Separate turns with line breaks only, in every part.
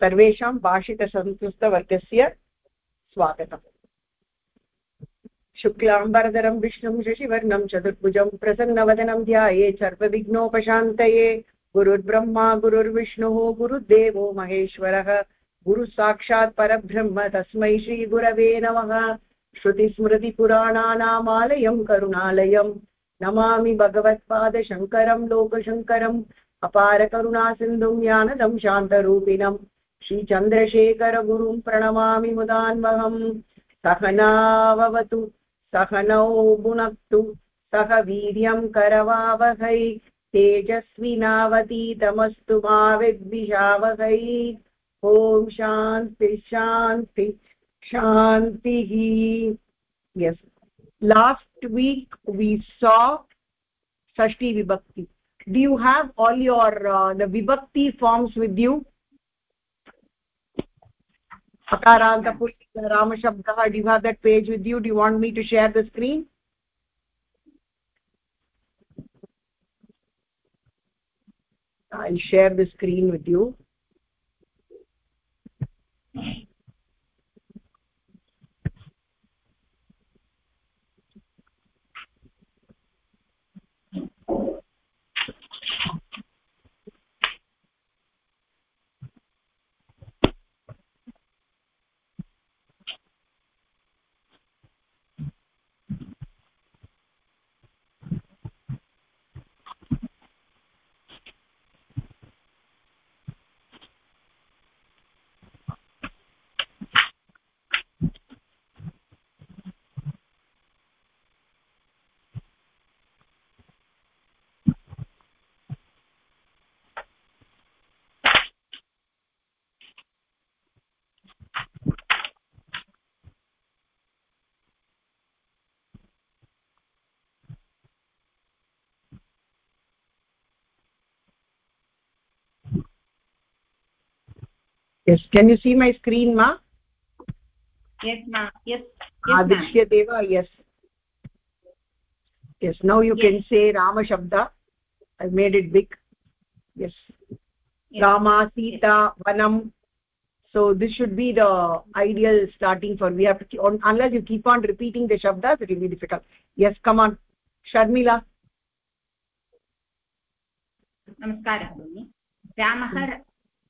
सर्वेषां भाषिकसंस्कृतवर्गस्य स्वागतम्। शुक्लाम्बरधरं, विष्णुं, शशिवर्णं, चतुर्भुजं, प्रसन्नवदनं ध्याये, सर्वविघ्नोपशान्तये, गुरुर्ब्रह्मा, गुरुर्विष्णुः गुरुदेवो महेश्वरः, गुरुसाक्षात् परब्रह्म, तस्मै श्रीगुरवे नमः। श्रुतिस्मृतिपुराणानामालयं, करुणालयं, नमामि भगवत्पादशङ्करं लोकशङ्करम् अपारकरुणासिन्धुं, ज्ञानदं, शान्तरूपिणम्। श्रीचन्द्रशेखरगुरुं प्रणमामि मुदान्वहम् सहनाववतु सहनौ भुनक्तु सह वीर्यं करवावहै। तेजस्विनावतीतमस्तु मा विद्विषावहै। ॐ शान्ति शान्ति शान्तिः। Yes. Last week we saw shashti vibhakti do you have all your uh, the vibhakti forms with you? Akaranta pullinga rama do you have that page with you? Do you want me to share the screen? I'll share the screen with you yes can you see my screen ma
yes ma yes
adishyate va yes yes now you yes. can say rama shabda i made it big yes, yes. rama sita yes. vanam so this should be the ideal starting for we have to unless you keep on repeating the shabdas it will be difficult yes come on sharmila
नमस्कारः भगिनि रामः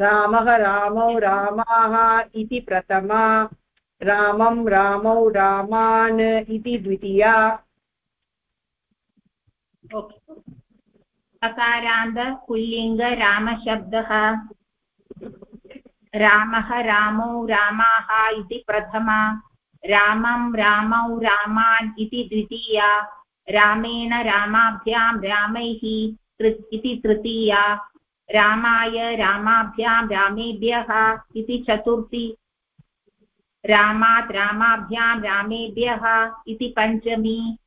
रामः रामौ रामाः
इति प्रथमा। रामं रामौ रामान् इति द्वितीया।
अकारान्त पुल्लिङ्ग रामशब्दः। रामः रामौ रामाः इति प्रथमा। रामं रामौ रामान् इति द्वितीया। रामेण रामाभ्यां रामैः इति तृतीया। रामाय रामाभ्यां रामेभ्यः इति चतुर्थी। रामात् रामाभ्यां रामेभ्यः इति पञ्चमी।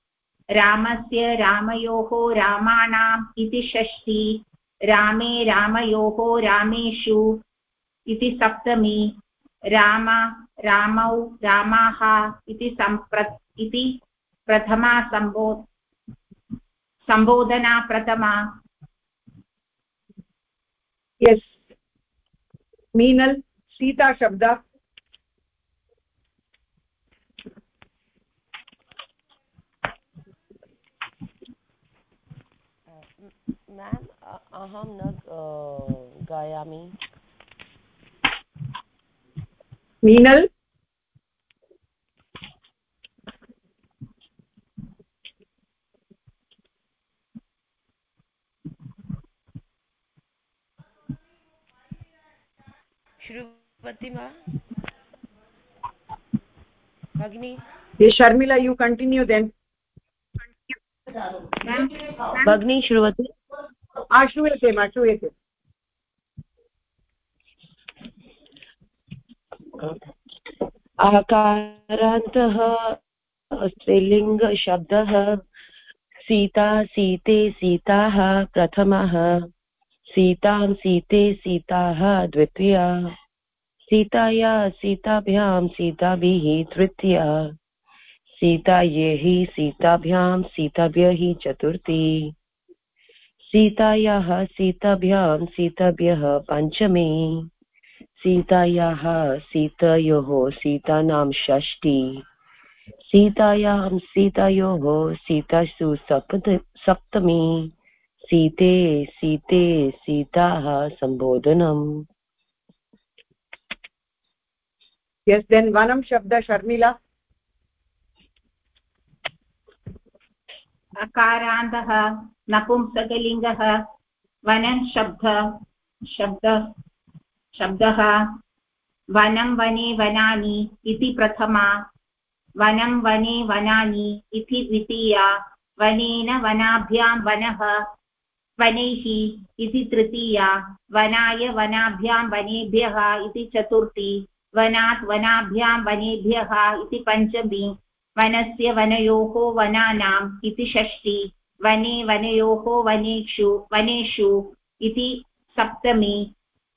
रामस्य रामयोः रामाणाम् इति षष्ठी। रामे रामयोः रामेषु इति सप्तमी। राम, रामौ रामाः इति सम्प्र इति प्रथमा सम्बो सम्बोधना प्रथमा।
Yes. Meenal sita shabda.
Ma'am अहं न गायामि
मीनल्
श्रुवति वा भगिनि
sharmila you continue then.
भगिनी श्रुवति।
श्रूयते मा श्रूयते
आकारान्तः स्त्रीलिङ्गशब्दः सीता सीते सीताः प्रथमः सीतां सीते सीताः द्वितीया। सीताया सीताभ्यां सीताभिः तृतीया। सीतायै सीताभ्यां सीताभ्यः चतुर्थी। सीतायाः सीताभ्यां सीताभ्यः पञ्चमी। सीतायाः सीतयोः सीतानां षष्टि सीतायां सीतयोः सीतासु सप्त, सप्तमी। सीते सीते, सीताः सम्बोधनम्।
Yes, then vanam shabda sharmila.
अकारान्तः नपुंसकलिङ्गः वनं शब्द शब्द शब्दः वनं वने वनानि इति प्रथमा वनं वने वनानि इति द्वितीया वनेन वनाभ्यां वनः वनैः इति तृतीया वनाय वनाभ्यां वनेभ्यः इति चतुर्थी वनात् वनाभ्यां वनेभ्यः इति पञ्चमी। वनस्य वनयोः वनानाम् इति षष्टि वने वनयोः वनेषु वनेषु इति सप्तमी।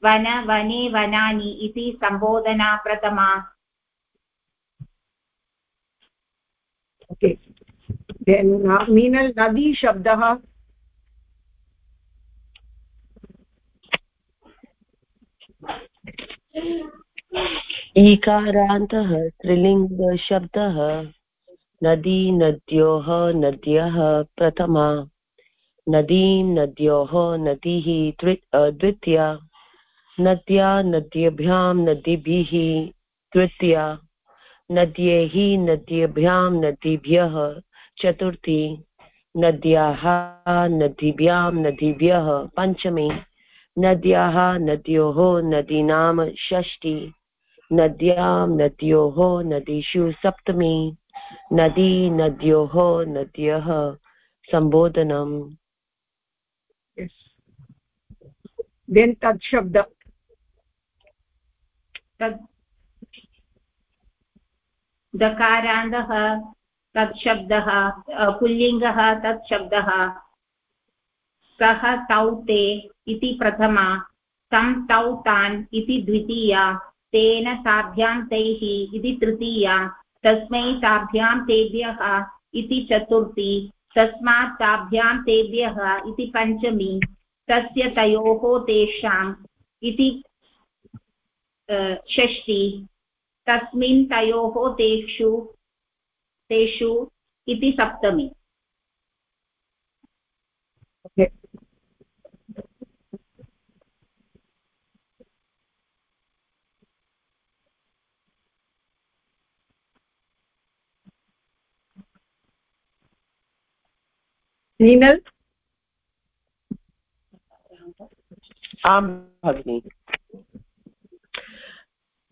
वन वने वनानि इति सम्बोधना प्रथमा
okay meenal nadi shabdah.
ईकारान्तः, स्त्रीलिङ्गशब्दः नदी नद्योः नद्यः प्रथमा नदीं नद्योः नदीः द्वितीया, नद्या, नद्यभ्यां, नदीभिः तृतीया, नद्यैः, नद्यभ्यां, नदीभ्यः चतुर्थी, नद्याः, नदीभ्यां, नदीभ्यः पञ्चमी, नद्याः, नद्योः, नदीनां षष्टि नद्यां नद्योः नदीषु सप्तमी। नदी नद्योः नद्यः। सम्बोधनम्
then tad shabda
तद् दकारान्तः तत् शब्दः पुल्लिङ्गः तत् शब्दः सः तौ ते इति प्रथमा तं तौ तान् इति द्वितीया तेन ताभ्यां तैः इति तृतीया। तस्मै ताभ्यां तेभ्यः इति चतुर्थी। तस्मात् ताभ्यां तेभ्यः इति पञ्चमी। तस्य तयोः तेषाम् इति षष्टि तस्मिन् तयोः तेषु तेषु इति सप्तमी।
नीनल्
आं भगिनि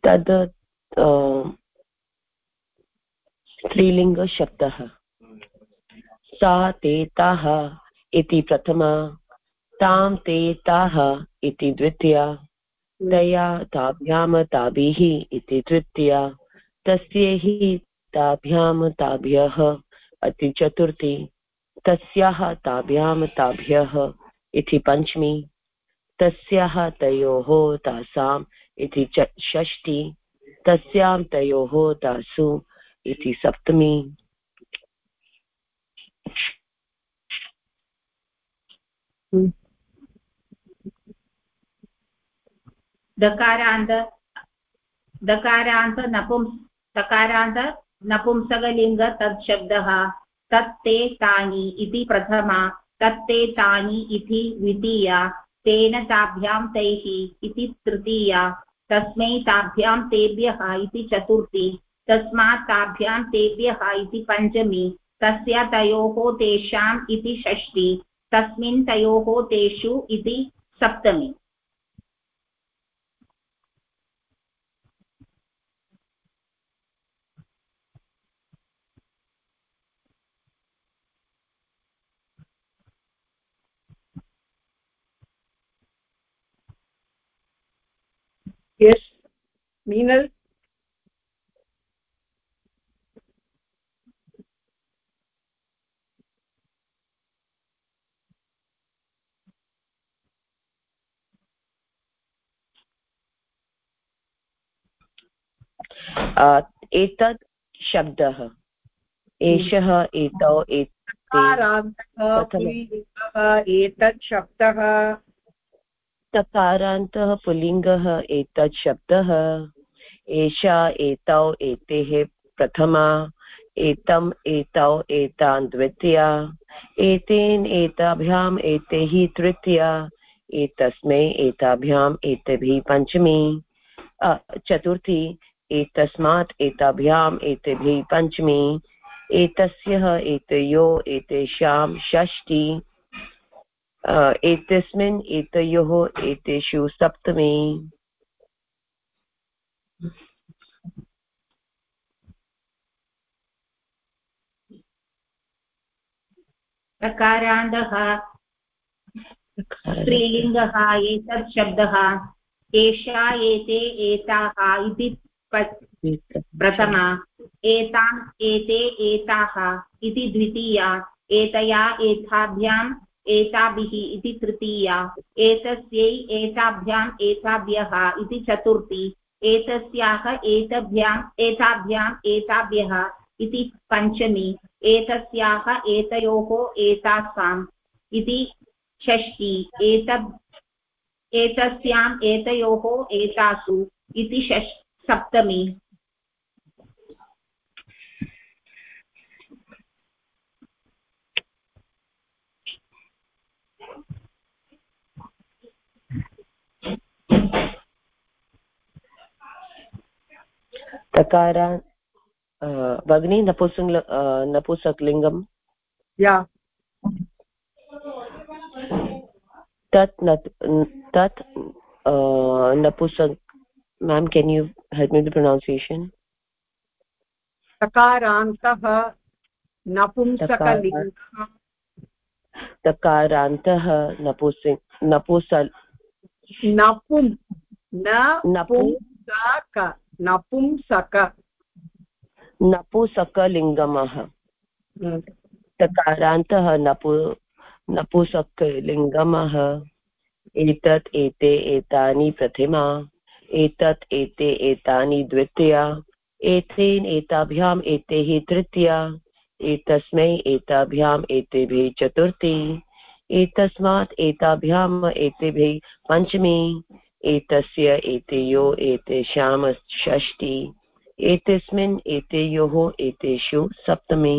तद् स्त्रीलिङ्गशब्दः सा ते ताः इति प्रथमा तां ते ताः इति द्वितीया तया ताभ्यां ताभिः इति तृतीया तस्यै ताभ्यां ताभ्यः इति चतुर्थी तस्याः ताभ्यां ताभ्यः इति पञ्चमी। तस्याः तयोः तासाम् इति च षष्टि तस्यां तयोः तासु इति सप्तमी।
दकारान्त दकारान्त नपुंस, दकारान्त नपुंसकलिङ्ग तत् शब्दः। तत्ते तानि इति प्रथमा, तत्ते तानि इति द्वितीया, तेन ताभ्यां तैः इति तृतीया, तस्मै ताभ्यां तेभ्यः इति चतुर्थी, तस्मात् ताभ्यां तेभ्यः इति पञ्चमी, तस्य तयोः तेषाम् इति षष्टि तस्मिन् तयोः तेषु इति सप्तमी।
Meenal?
एतत् शब्दः। एषः एतौ
एतत् शब्दः।
तकारान्तः पुल्लिङ्गः एतत् शब्दः। एषा एतौ एतेः प्रथमा। एतम् एतौ एतान् द्वितीया। एतेन एताभ्याम् एतैः तृतीया। एतस्मै एताभ्याम् एतेभिः पञ्चमी। चतुर्थी। एतस्मात् एताभ्याम् एतेभिः पञ्चमी। एतस्य एतयो एतेषां षष्टि एतस्मिन् एतयोः एतेषु सप्तमी।
प्रकारान्तः स्त्रीलिङ्गः एतत् शब्दः एषा एते एताः इति प्रथमा एताम् एते एताः इति द्वितीया एतया एताभ्याम् एताभिः इति तृतीया एतस्यै एताभ्याम् एताभ्यः इति चतुर्थी। एतस्याः एतभ्याम्, एताभ्याम्, एताभ्यः इति पञ्चमी। एतस्याः एतयोः एतासाम् इति षष्ठी। एत एतस्याम् एतयोः एतासु इति षष्, सप्तमी।
तकार भगिनी नपुसङ् नपुसक्लिङ्गं
या।
तत् तत् नपुसक् ma'am can you help me with the pronunciation?
तकारान्तः नपुंसकलिङ्गः
तकारान्तः नपुसि नपुसल्
नपुं नपुंसक नपुंसक
नपुसकलिङ्गमः।
हम्म।
तकारान्तः नपु नपुसकलिङ्गमः। एतत् एते एतानि प्रथमा। एतत् एते एतानि द्वितीया। एतेन एताभ्याम् एतैः तृतीया। एतस्मै एताभ्याम् एतेभिः चतुर्थी। एतस्मात् एताभ्याम् एतेभिः पञ्चमी। एतस्य एतयो एतेषां षष्टि एतस्मिन् एतयोः एतेषु सप्तमी।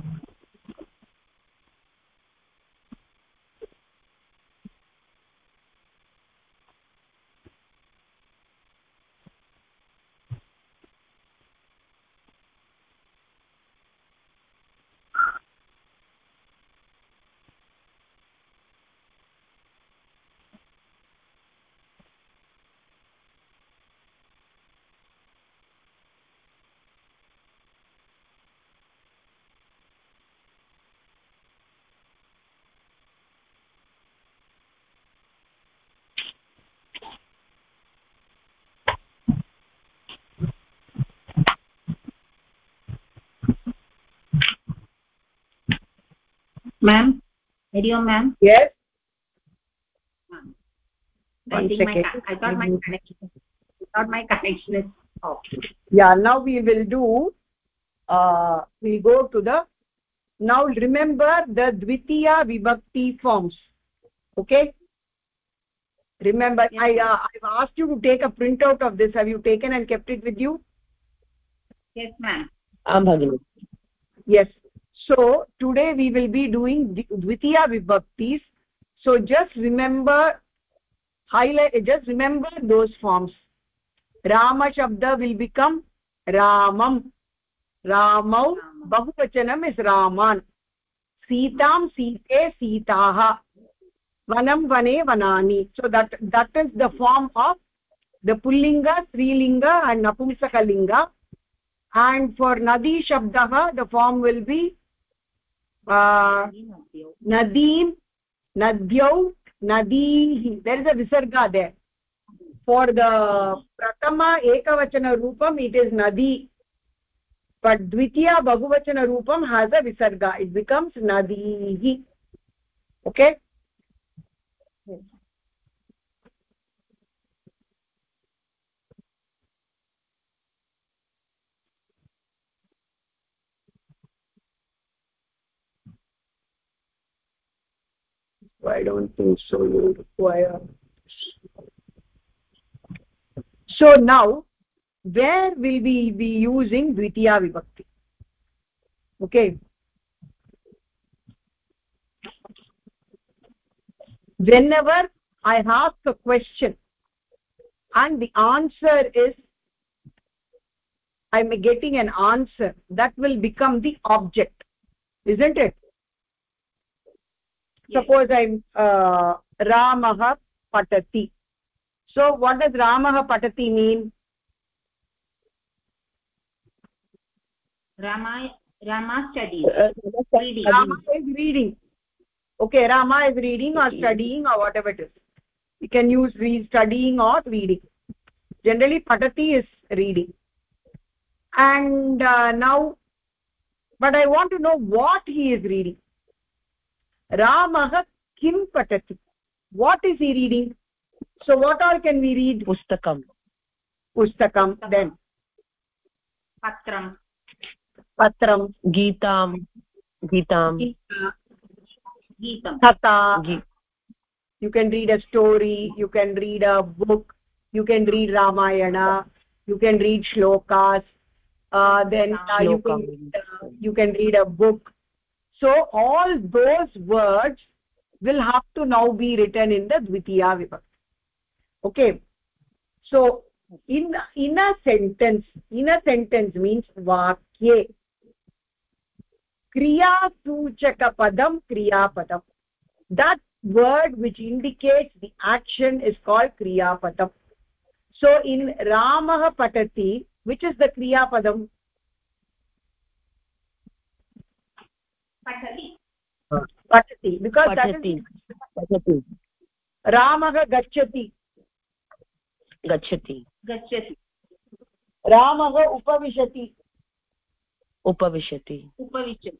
ma'am? Video ma'am?
Yes.
I think my I thought my connection I thought my connection is off.
Yeah, now we will do uh we'll go to the now remember the dvitiya vibhakti forms okay? Remember yes. i uh, i've asked you to take a printout of this. Have you taken and kept it with you?
Yes ma'am.
I'm bhagini
yes so today we will be doing dvitiya vibhaktis so just remember highlight just remember those forms rama shabda will become ramam ramau bahuvachanam is raman सीतां सीते सीताः vanam vane vanani so that that is the form of the pullinga strilinga and napumsakalinga and for nadi shabdah the form will be uh, nadihi there is a visarga there for the pratama ekavachana roopam it is nadi but dvitiya bahuvachana roopam has a visarga it becomes nadihi okay i don't think so you require so now where will we be using dvitiya vibhakti? Okay. Whenever i ask a question and the answer is i'm getting an answer that will become the object isn't it. Suppose i'm uh, ramah patati. So what does ramah patati mean?
Rama rama studying uh, reading.
Rama is reading. Okay rama is reading or studying or whatever it is. You can use read studying or reading. Generally patati is reading. And uh, now but i want to know what he is reading रामः किं पठति what is he reading so what are can we read
पुस्तकं
पुस्तकं then
पत्रं
पत्रं
गीतां गीतां
कथा you can read a story you can read a book you can read Ramayana you can read shlokas then you can read a book so all those words will have to now be written in the dvitiya vibhakti. Okay. So in in a sentence in a sentence means vakye kriya suchaka padam kriya padam. That word which indicates the action is called kriya padam. So in ramah patati which is the kriya padam? पठति। Because पठति रामः गच्छति।
गच्छति।
गच्छति।
रामः उपविशति।
उपविशति।
उपविशति।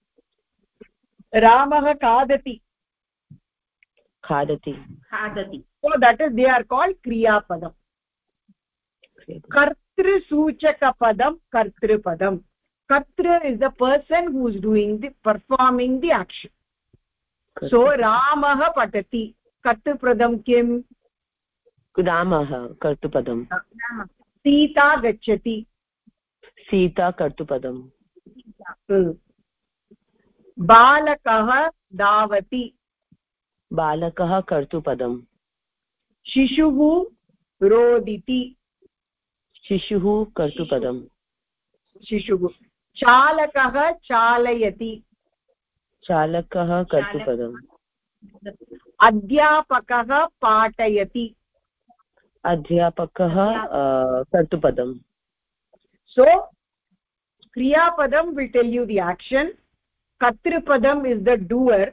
रामः खादति।
खादति।
खादति।
So that is they are called क्रियापदं कर्तृसूचकपदं कर्तृपदम् is the person who is doing the performing the action so ramah patati kartrupadam kim
रामः कर्तुपदम्
सीता गच्छति
सीता कर्तुपदम्
बालकः धावति
बालकः कर्तुपदम्
शिशुः रोदिति
शिशुः कर्तुपदम्
शिशुः चालकः चालयति।
चालकः कर्तुपदम्।
अध्यापकः पाठयति।
अध्यापकः कर्तुपदम्।
So क्रियापदम् will tell you the action कर्तृपदम् is the doer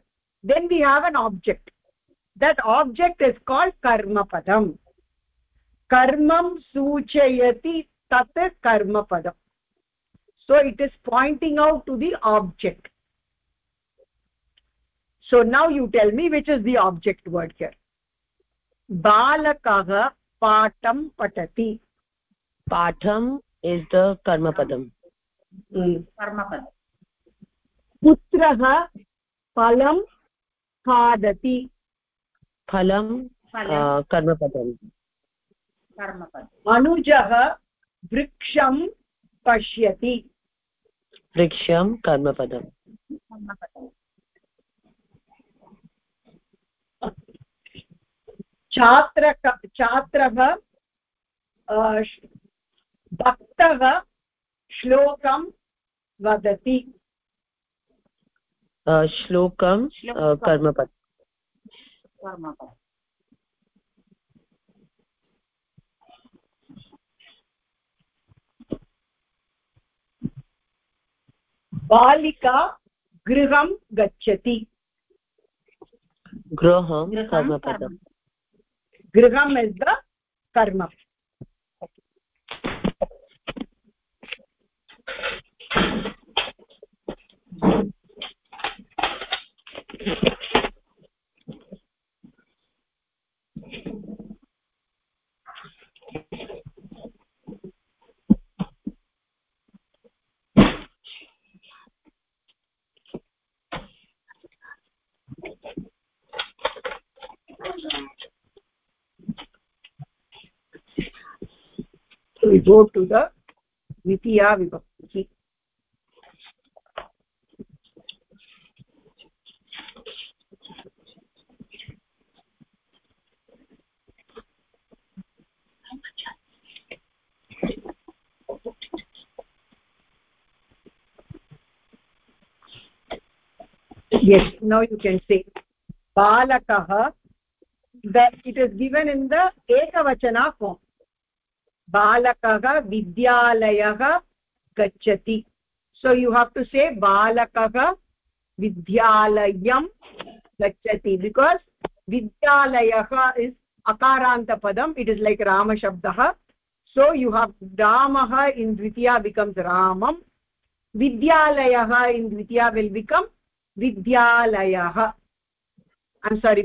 then we have an object that object is called कर्मपदम्. कर्मम् सूचयति तत् कर्मपदम्. So it is pointing out to the object so now you tell me which is the object word here balakah patam patati
patham is the karmapadam
कर्मपद
पुत्रः फलं खादति
फलं कर्मपदम्
कर्मपद
अनुजः वृक्षं पश्यति
वृक्षं कर्मपदम्।
छात्र छात्रः भक्तः श्लोकं वदति।
श्लोकं कर्मपद
बालिका गृहं गच्छति।
गृहं कर्मपदम्।
गृहम् is the karma we go to the dvitiya vibhakti. Yes now you can say balakah that it is given in the ekavachana form बालकः विद्यालयः गच्छति। सो यु हाव् टु से बालकः विद्यालयं गच्छति। बिकास् विद्यालयः इस् अकारान्तपदम् इट् इस् लैक् रामशब्दः। So you have रामः इन् द्वितीया बिकम्स् रामं विद्यालयः इन् द्वितीया विल् बिकम् विद्यालयः। Ma'am sorry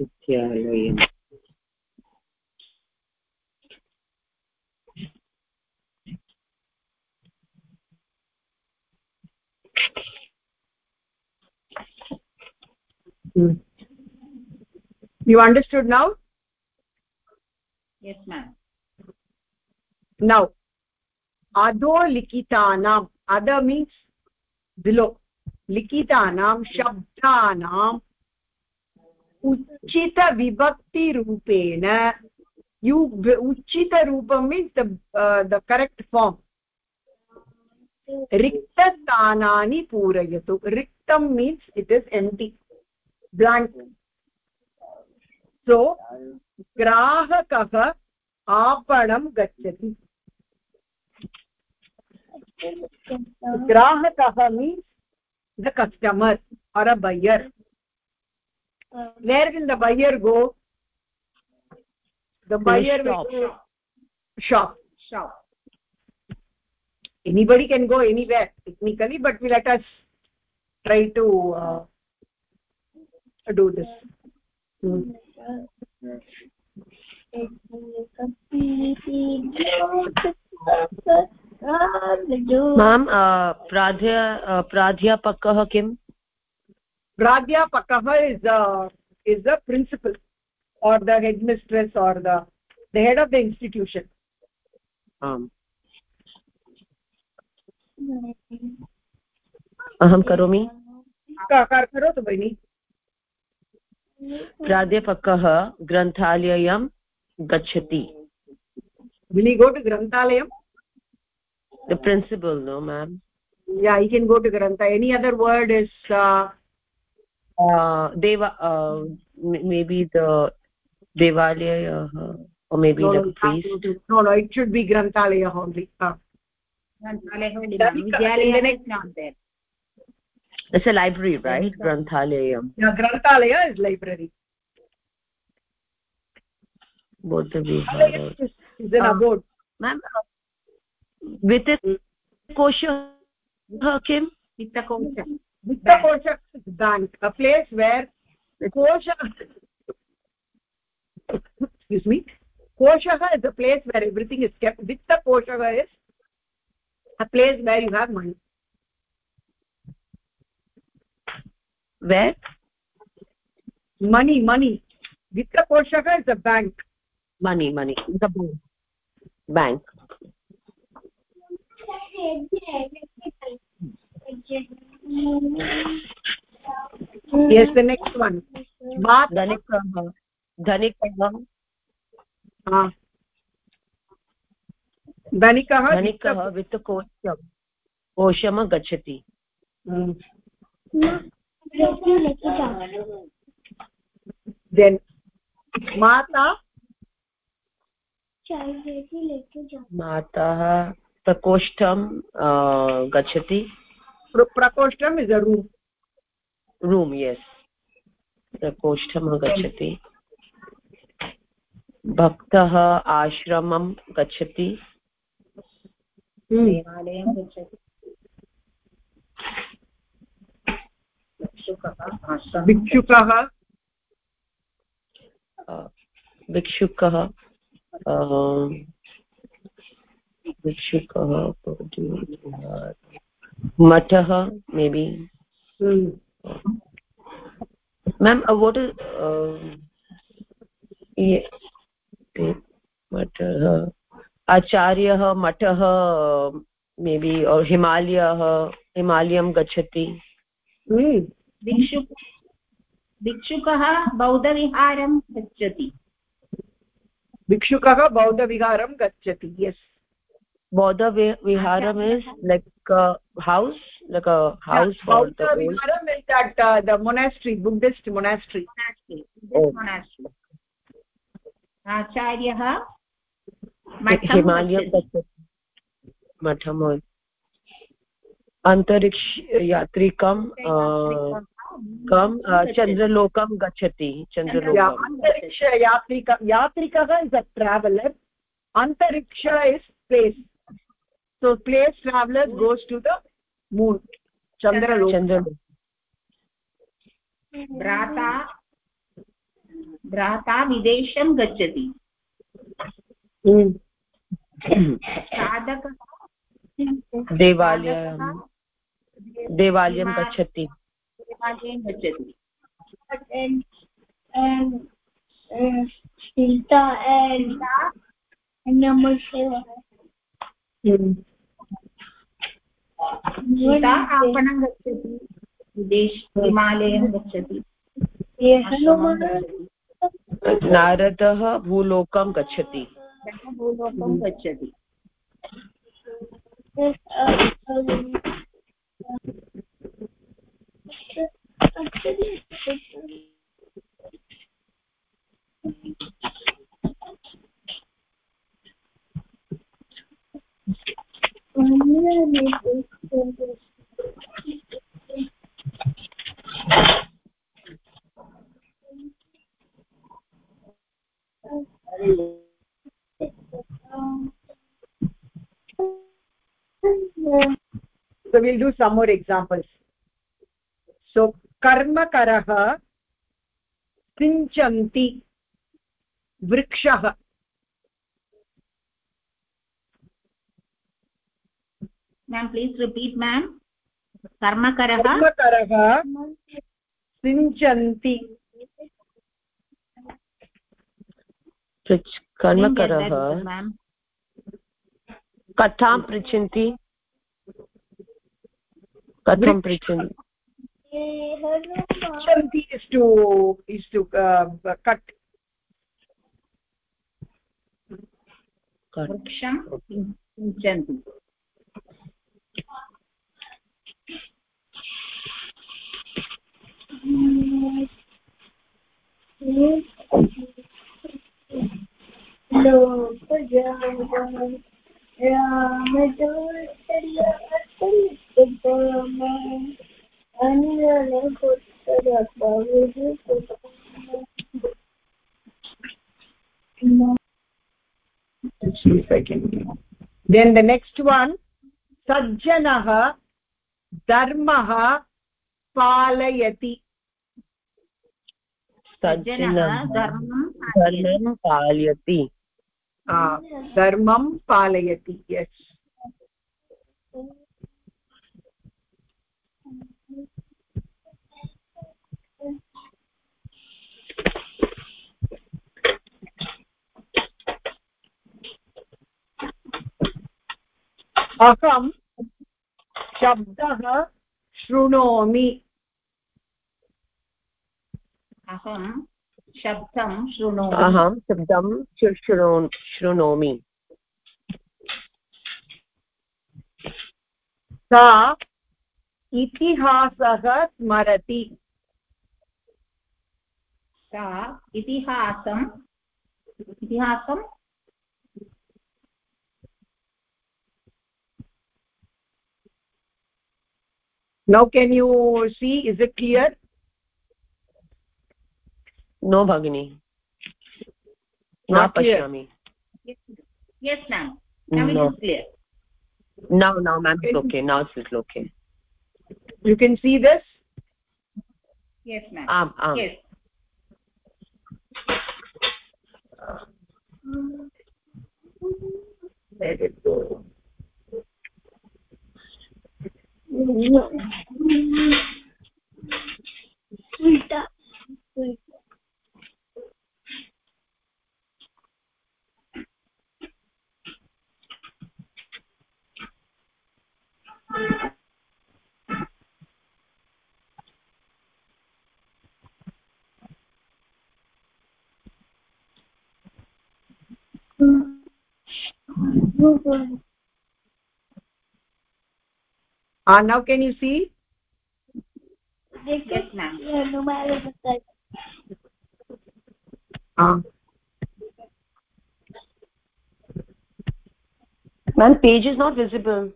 विद्यालयम्
hmm. you understood now
yes ma'am
now adho likitanam other means below likitanam shabdanam उचितविभक्तिरूपेण यु उचितरूपं मीन्स् द करेक्ट् फार्म् रिक्तस्थानानि पूरयतु। रिक्तं means it is empty blank so ग्राहकः आपणं गच्छति। ग्राहकः means the customer or a buyer where will the buyer go the buyer will go shop shop anybody can go anywhere technically but we let us try to uh, do this hmm.
मां प्राध्या प्राध्यापकः किम्
pradhyapakah is the is the principal or the headmistress or the the head of the institution
um अहं करोमि
करोतु भगिनि
प्राध्यापकः ग्रन्थालयं गच्छति
will he go to granthalayam
the principal no ma'am
yeah he can go to grantha any other word is uh,
uh, deva uh, maybe the devalaya uh, or maybe no, the priest.
no no it should be granthalaya only uh.
it's a library right? Granthalaya
yeah granthalaya is library.
Both the vihara
is, is an abode.
ma'am with it kosha kim
vittakosha
vittakosha bank a place where kosha excuse me kosha is a place where everything is kept. Vittakosha is a place where you have money.
Where?
Money money. Vittakosha is a bank.
Money money. The bank
yes the next one.
धनिकः धनिकः
धनिकः
धनिकः वित्तकोशं कोशं गच्छति
then माता
माताः प्रकोष्ठं गच्छति
प्रकोष्ठम् is a room
room yes प्रकोष्ठं गच्छति। भक्तः आश्रमं गच्छति।
देवालयं गच्छति।
भिक्षुकः
भिक्षुकः? भिक्षुकः मठः मे बि मेम् वोट् मठः आचार्यः मठः मे बि हिमालयः हिमालयं गच्छति।
भिक्षुक भिक्षुकः बौद्धविहारं गच्छति।
भिक्षुकः बौद्धविहारं गच्छति yes
बौद्धविहारम् is like house like a house
yeah, for the old. Is that uh, the monastery buddhist monastery.
Monastery oh. monastery. आचार्यः
हिमालयं मठम् अन्तरिक्ष कं चन्द्रलोकं गच्छति चन्द्रलोकम्
अन्तरिक्ष यात्रिक यात्रिकः इस् अ ट्रावेलर् अन्तरिक्ष is place so place traveler goes to the moon chandralok chandralok
भ्राता भ्राता विदेशं गच्छति साधकः
देवालयं देवालयं गच्छति
देवालयं गच्छति सीता नमस्ते गीता आपणं गच्छति। विदेश हिमालयं गच्छति।
नारदः भूलोकं गच्छति।
भूलोकं गच्छति।
So we'll do some more examples so karmakarah sinchanti vrikshah
ma'am please repeat ma'am. कर्मकरः
कर्मकरः सिञ्चन्ति
कर्मकरः कथां पृच्छन्ति कथं पृच्छन्ति
is to is to cut
वृक्षं पृच्छन्ति
then the next one sajjanah dharmah palayati
धर्मं पालयति।
धर्मं पालयति यस् अहं शब्दः शृणोमि।
अहं शब्दं शृणोमि।
अहं शब्दं शृणो शृणोमि।
सा इतिहासः स्मरति।
सा इतिहासम् इतिहासं
now can you see is it clear?
no bhagini
Not
न पश्यामि
yes ma'am now it is clear
now now ma'am it's okay now it's okay
you can see this
yes ma'am
आम् आम्
yes
let it go
उल्टा
ah now can you see?
Yes ma'am.
Ah
ma'am page is not visible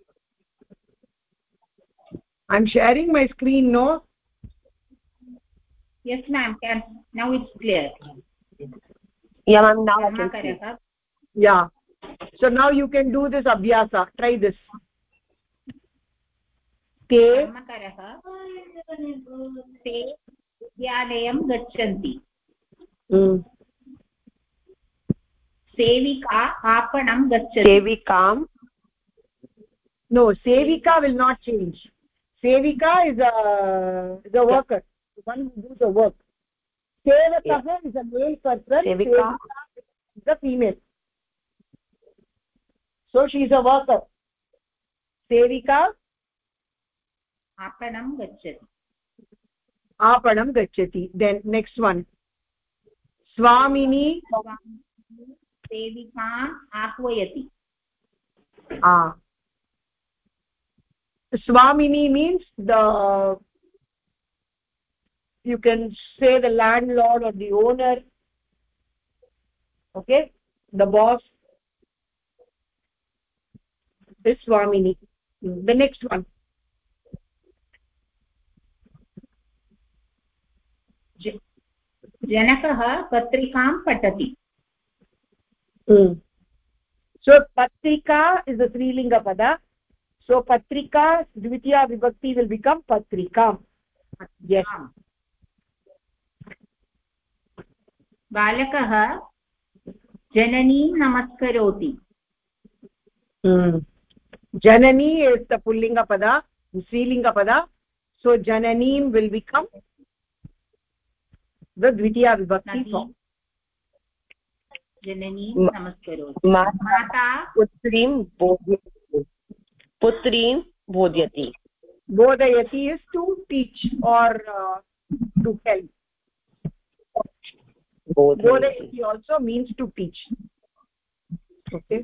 i'm sharing my screen no
yes ma'am can now it's clear
yeah ma'am now I can see.
कर्मकरः
yeah so now you can do this abhyasa try this te
कर्मकरः ते विद्यालयं गच्छन्ति
mm.
सेविका आपणं गच्छति
सेविकां
no sevika will not change सेविका is is a worker one do the work सेवकः is a male person the female so she is a worker सेविका
आपणं गच्छति
आपणं गच्छति देन् नेक्स्ट् वन् स्वामिनी
सेविका आह्वयति
swamini means the you can say the landlord or the owner okay the boss is swamini the next one
जनकः पत्रिकां पठति
mm. so patrika is the strilinga pada So patrika dvitiya vibhakti will become patrika yes
बालकः जननीं नमस्करोति
mm. janani is the pullinga pada strilinga pada so jananim will become the dvitiya vibhakti form
जननीं नमस्करोति
माता पुत्रीं बोधयति पुत्रीं बोधयति।
बोधयति is to teach और to हेल्
बोधयति।
Also means to teach okay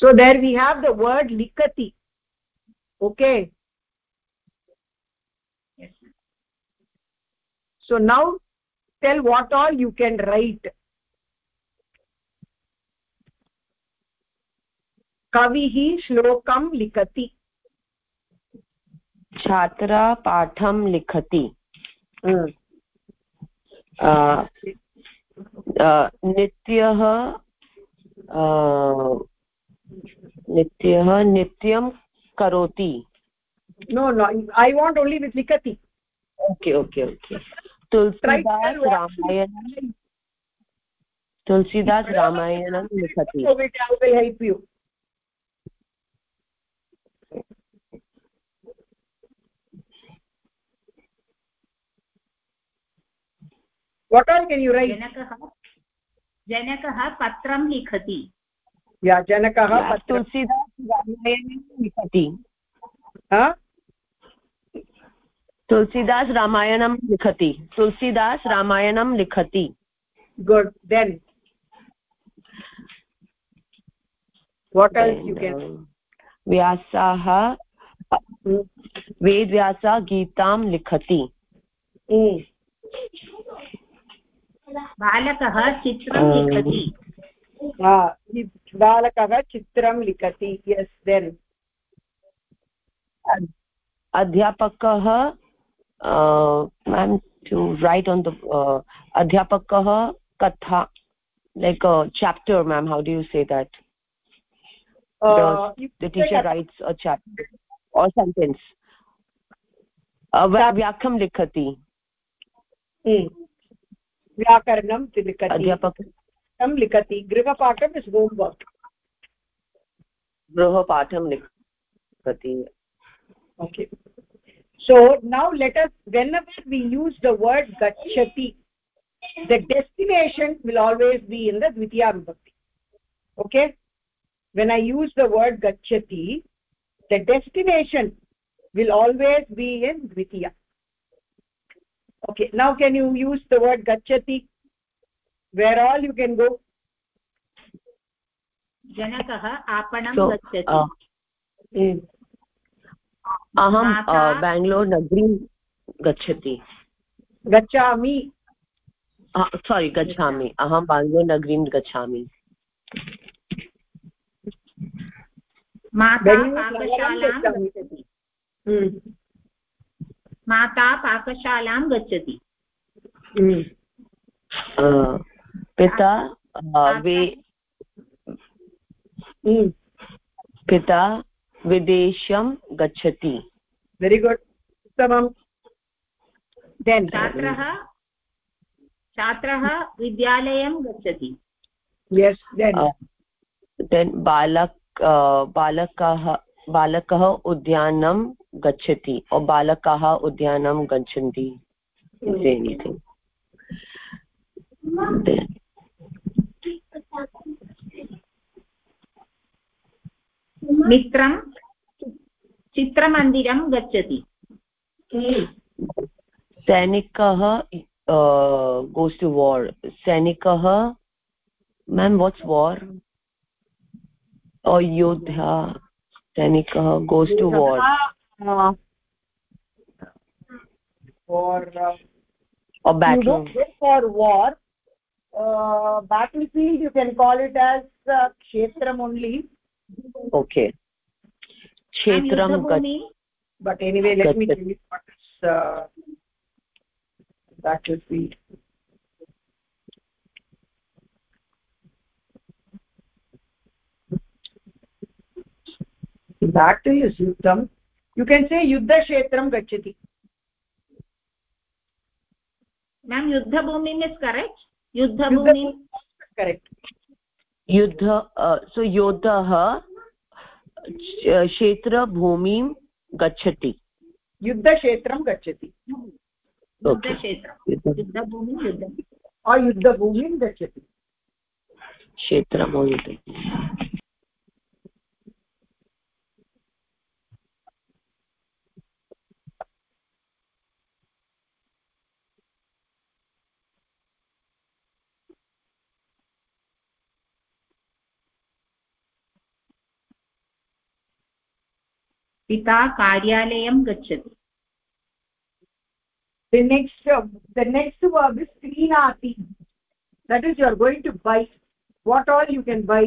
so there we have the word likati okay
yes
so now tell what all you can write कविः श्लोकं लिखति
छात्रा पाठं लिखति
mm.
अ, अ, नित्यः अ, नित्यः नित्यं karoti
no no i want only with likati
okay okay okay tulsidas ramayanam tulsidas ramayanam likhati
so it will help you what all can you write
जनकः जनकः पत्रं लिखति
या जनकः
तुलसीदास रामायणं लिखति। तुलसीदास रामायणं लिखति। तुलसीदास रामायणं लिखति।
Good then what else you can
व्यासाः वेदव्यासः गीतां लिखति
बालकः चित्रं लिखति।
बालकः चित्रं लिखति यस् देन्
अध्यापकः ma'am to write on the अध्यापकः कथा like chapter ma'am how do you say that teacher writes a sentence व्याख्यं लिखति।
व्याकरणं लिखति। अध्यापकः लिखति गृहपाठम् इस् होम् वर्क्
गृहपाठं लिखति
okay so now let us whenever we use the word gachati the destination will always be in the dvitiya vibhakti okay when i use the word gachati the destination will always be in dvitiya okay now can you use the word gachati where all you can go.
जनकः आपणं गच्छति।
अहं बेङ्ग्लोर् नगरीं गच्छति।
गच्छामि।
सोरि गच्छामि। अहं बेङ्ग्लोर् नगरीं गच्छामि।
माता पाकशालां गच्छति माता पाकशालां गच्छति।
पिता वे पिता विदेशं गच्छति।
वेरि गुड् उत्तमं देन्
छात्रः छात्रः विद्यालयं गच्छति।
यस् देन्
देन् बालक बालकः बालकः उद्यानं गच्छति। बालकाः उद्यानं गच्छन्ति।
मित्रं चित्रमन्दिरं गच्छति।
सैनिकः गोस् टु वार् सैनिकः ma'am what's war Ayodhya सैनिकः goes to war
for uh,
or battle
for war uh, battlefield you can call it as uh, kshetram only.
Okay. Kshetram
but anyway let me tell you what is uh, battlefield. Battle is yuddham. You can say yuddha kshetram gachati
ma'am yuddha bhumi is correct bhumi
युद्ध so योद्धः क्षेत्रभूमिं गच्छति।
युद्धक्षेत्रं गच्छति।
युद्धक्षेत्रं। युद्धभूमिं युद्धं
युद्धभूमिं गच्छति।
क्षेत्रं
पिता कार्यालयं गच्छति
the next uh, the next verb is krinati that is you are going to buy what all you can buy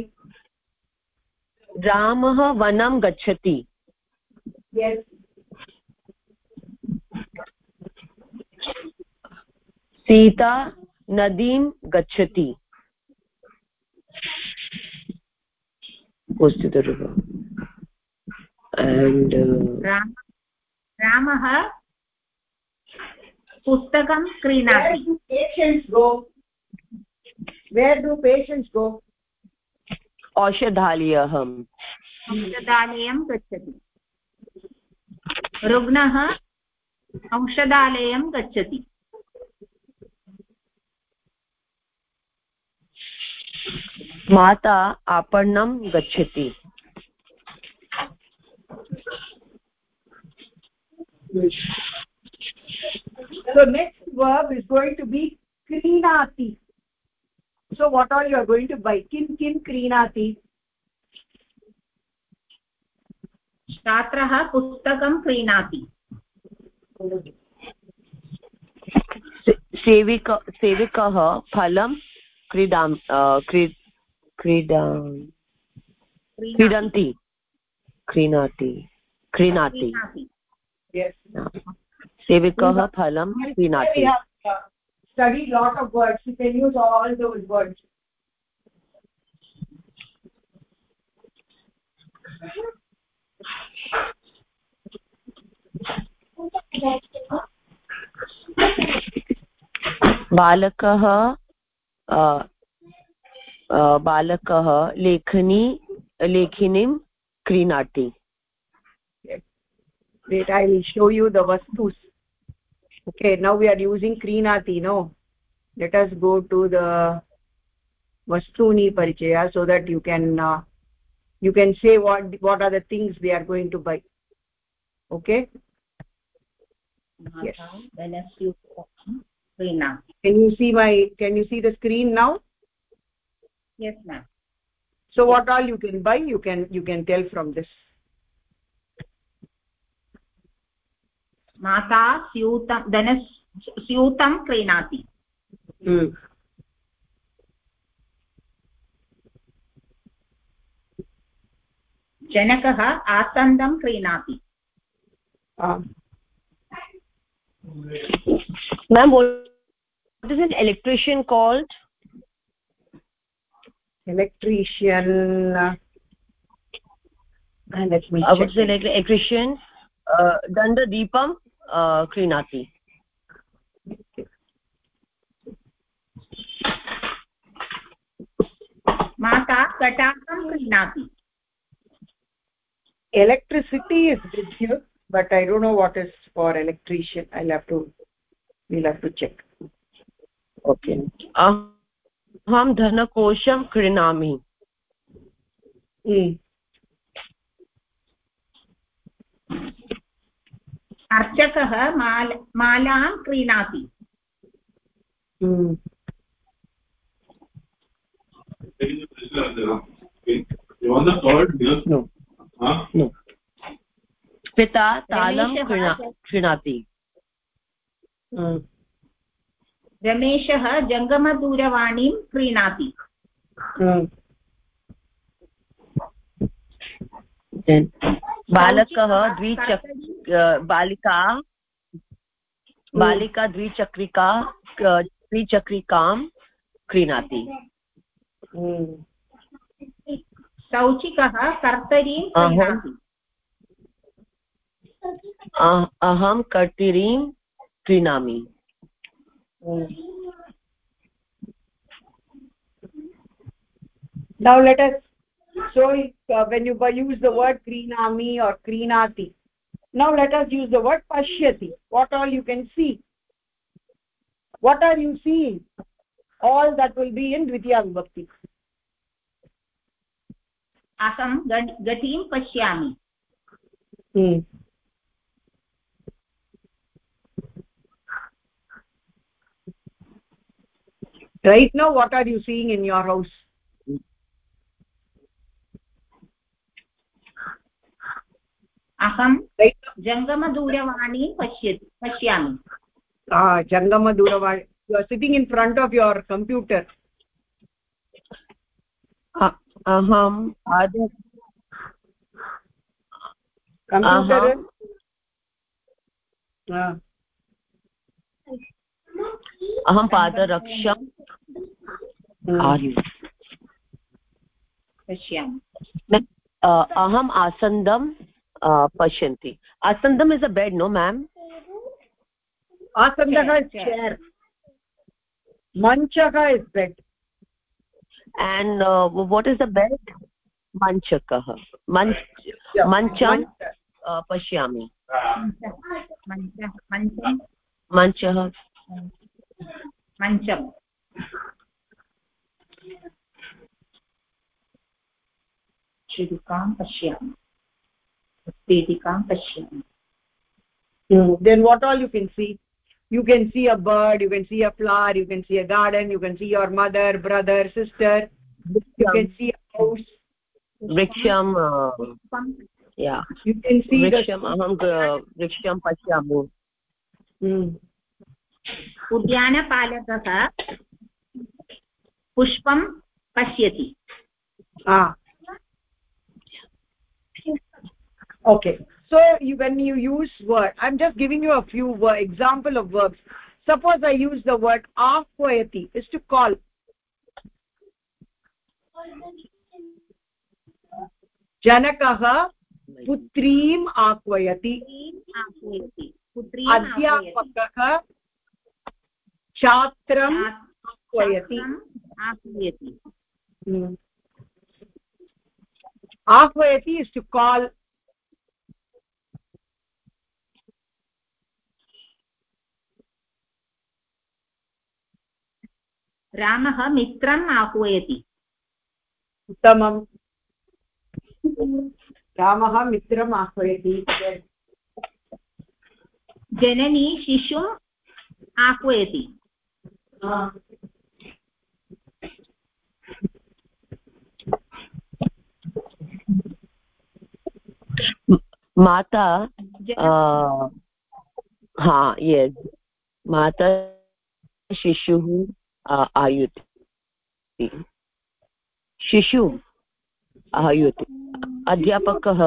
रामः वनं गच्छति
yes
सीता नदीं गच्छति goes to the river and uh,
रामः पुस्तकं क्रीणाति।
Patients go? Where do patients go?
औषधालयहम्
औषधालयं गच्छति। रुग्णः औषधालयं गच्छति।
माता आपणं गच्छति।
So next verb is going to be krinati so what all you are going to buy kin kin krinati
छात्रः पुस्तकं क्रीणाति
सेविक सेविकः फलं क्रीडां क्रीडा क्रीडन्ति क्रीणाति क्रीणाति। सेविकः फलं क्रीणाति। बालकः बालकः लेखनी लेखिनीं krinati yes.
wait i will show you the vastus. Okay now we are using krinati no? Let us go to the vastuni parichaya so that you can uh, you can say what what are the things they are going to buy. Okay? Yes. Can you see my can you see the screen now?
Yes ma'am
so what all you can buy you can you can tell from this
माता स्यूतं धन स्यूतं क्रीणाति जनकः आसन्दं क्रीणाति
ma'am what is an electrician called
Electrician uh, let me
i would say like electrician uh, dandadeepam uh, क्रीणाति
माता कटाकं क्रीणाति
electricity is with you but i don't know what is for electrician i'll have to we'll have to check
okay अहं धनकोशं क्रीणामि।
अर्चकः माल मालां क्रीणाति।
पिता तालं क्रीणाति।
रमेशः जङ्गमदूरवाणीं क्रीणाति।
बालकः द्विचक् बालिका बालिका द्विचक्रिका द्विचक्रिकां क्रीणाति।
सौचिकः कर्तरीं क्रीणाति।
अहं कर्तरीं क्रीणामि। Mm.
now let us so uh, when you use the word kreenami or kreenati now let us use the word pashyati. What all you can see? What are you seeing? All that will be in dvitiya vibhakti.
Aham gatim pashyami. Hmm.
Right now what are you seeing in your house
अहं जङ्गमदूरवाणीं पश्यति पश्यामि
जङ्गमदूरवाणी you are sitting in front of your computer
aham
computer
अहं पादरक्षां
पश्यामि।
अहम् आसन्दं पश्यन्ति। आसन्दम् is a bed no ma'am
आसन्दः chair मञ्चः is
bed uh, what is the bed? Manchakah. Manch mancham uh,
मञ्चः
manchah
मञ्चम् चिलिकां पश्यामि उत्पीठिकां पश्यामि
then what all you can see you can see a bird you can see a flower you can see a garden you can see your mother brother sister you can see a house
vriksham uh, yeah
you can see
vriksham aham vriksham pashyami
hmm.
उद्यानपालकः पुष्पं पश्यति।
Okay so you when you use word I am just giving you a few word example of words suppose I use the word आह्वयति is to call जनकः पुत्रीम् आह्वयति अध्यापकः छात्रम् आह्वयति।
आह्वयति।
आह्वयति इस् टु काल्
रामः मित्रम् आह्वयति।
उत्तमम्। रामः मित्रम् आह्वयति।
जननी शिशुम् आह्वयति।
माता हा यस् माता शिशुः आयुति। शिशु आहयुति अध्यापकः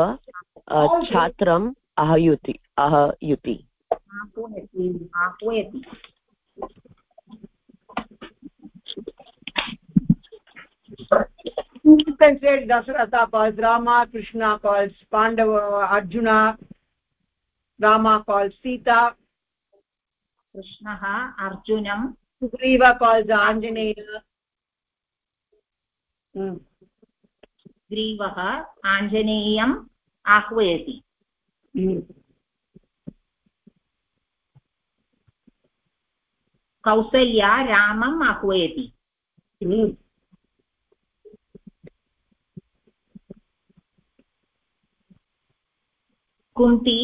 छात्रम् आहयुति आहयुति
you can say dasharatha calls rama krishna calls pandava arjuna rama calls sita
कृष्णः अर्जुनं
sugriva calls anjaneya
ग्रीवः आञ्जनेयम् आह्वयति कौसल्या रामम् आह्वयति कुन्ती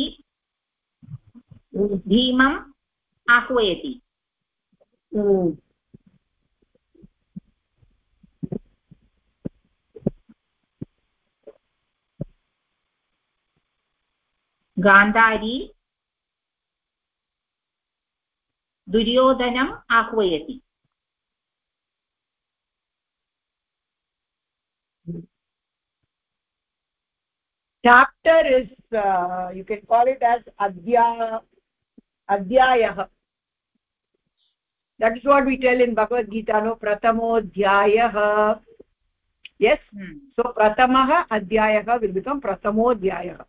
भीमम् आह्वयति। गान्धारी दुर्योधनम् आह्वयति।
Chapter is uh, you can call it as adhyaya adhyayah that is what we tell in bhagavad gita no prathamo adhyayah yes hmm. so prathamah adhyayah will become pratamodhyayah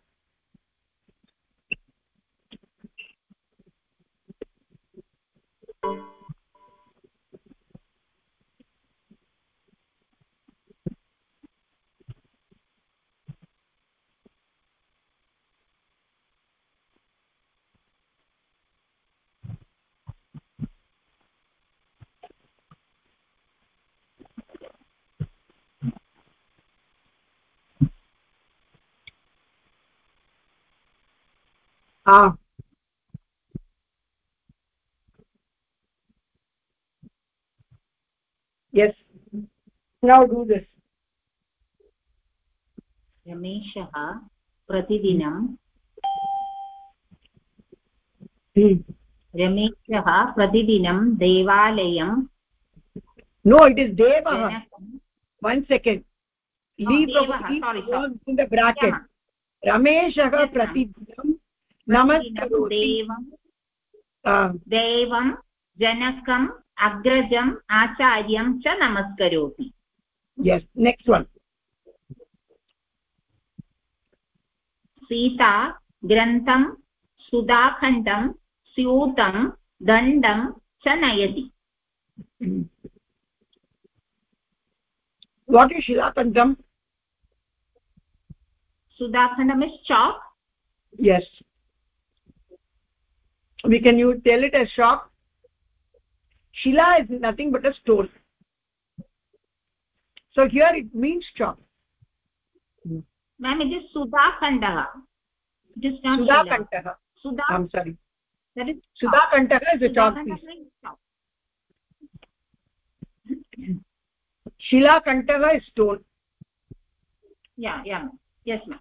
रमेशः प्रतिदिनं रमेशः प्रतिदिनं देवालयं
नो इट् इस् देवः one second leave रमेशः प्रतिदिनं प्रतिदिनं
देवं। देवं जनकम् अग्रजम् आचार्यं च नमस्करोति
yes next one.
सीता ग्रन्थं सुधाखण्डं स्यूतं दण्डं च नयति।
What is shilakantam
sudakhandam is chalk
yes. We can you tell it as chalk shila is nothing but a stone so here it means chalk
ma'am it is sudakhandah it is not
sudakantah
sudha
i'm sorry.
That is
sudakantah is a chalk piece. Shilakantah is stone.
Yeah yeah. Yes ma'am.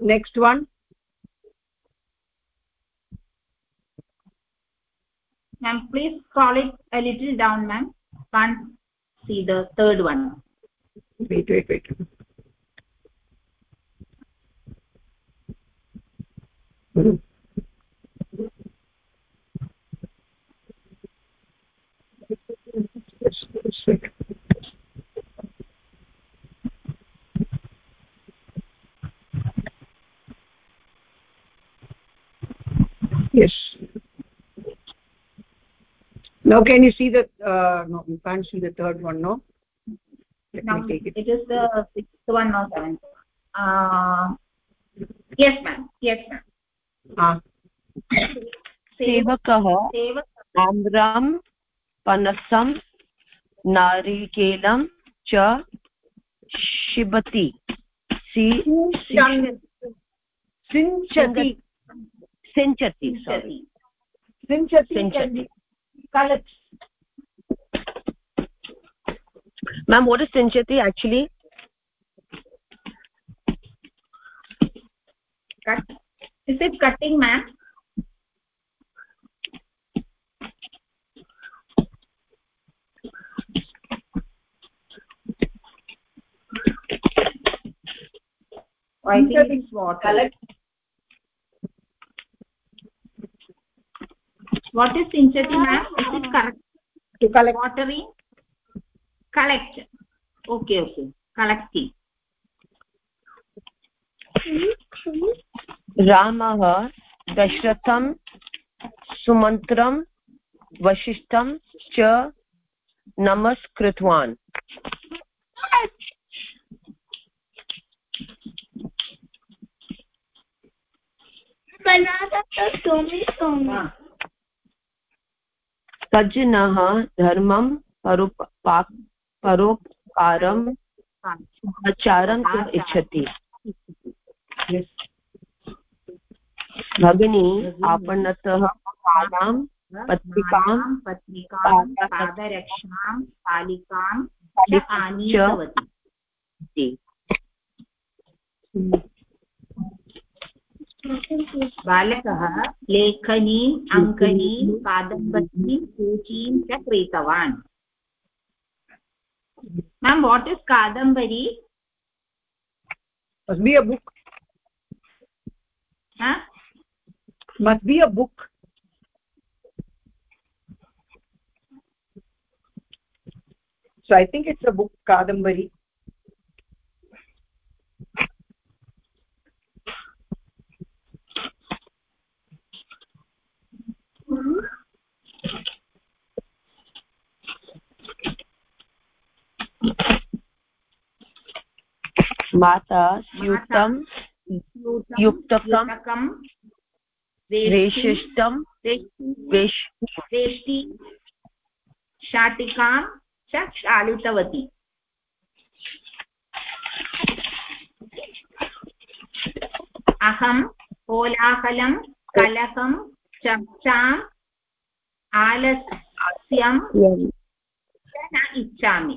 Next one
ma'am please scroll it a little down ma'am. Can't see the third one.
Wait wait wait. Yes now can you see the uh, no you can't see the third one no let
now
me take it
it is the sixth one or seventh uh yes ma'am yes ma'am
ah
सेवकः
सेवक
आम्रं पनसं नारिकेलं च क्षिबति सि-
sinchati
सिञ्चति ma'am what is sinchati actually
cut is it cutting ma'am Oh, I think it's water.
collect
What is sinchati ma'am? Is it correct?
to collect
Watering? Collect. Okay, okay. Collecting.
रामः दशरथं सुमन्त्रं वसिष्ठं च नमस्कृतवान्
Ah.
सज्जनः धर्मं परोपा परोपकारं च इच्छति भगिनी आपणतः मालां पत्रिकां
पालिकां च आनीतवती। बालकः लेखनीम् अङ्कनीं कादम्बरीं सूचीं च क्रीतवान् ma'am what is Kadambari
must be a book
huh?
must be a book so i think it's a book kadambari
माता स्यूतं
युक्तं
युक्तकं रेशिष्टं
वेष्टि शाटिकां च क्षालितवती अहं कोलाहलं कलहं चर्चाम् आलस्यं न इच्छामि।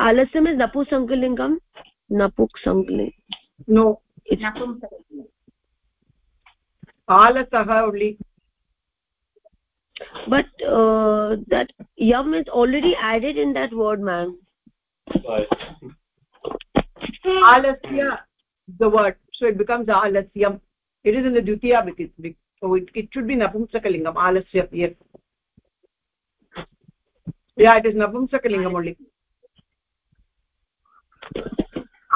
आलस्य में नपु संकलिङ्गं
नपुक्
संकलिङ्ग्
no. आलसः
but that M is already added in that word ma'am
आलस्य the word so it becomes आलस्यम्. It is in the द्वितीया विकिट् शुड् बि नपुंसकलिङ्गम् आलस्य yeah it is napumsakalingam only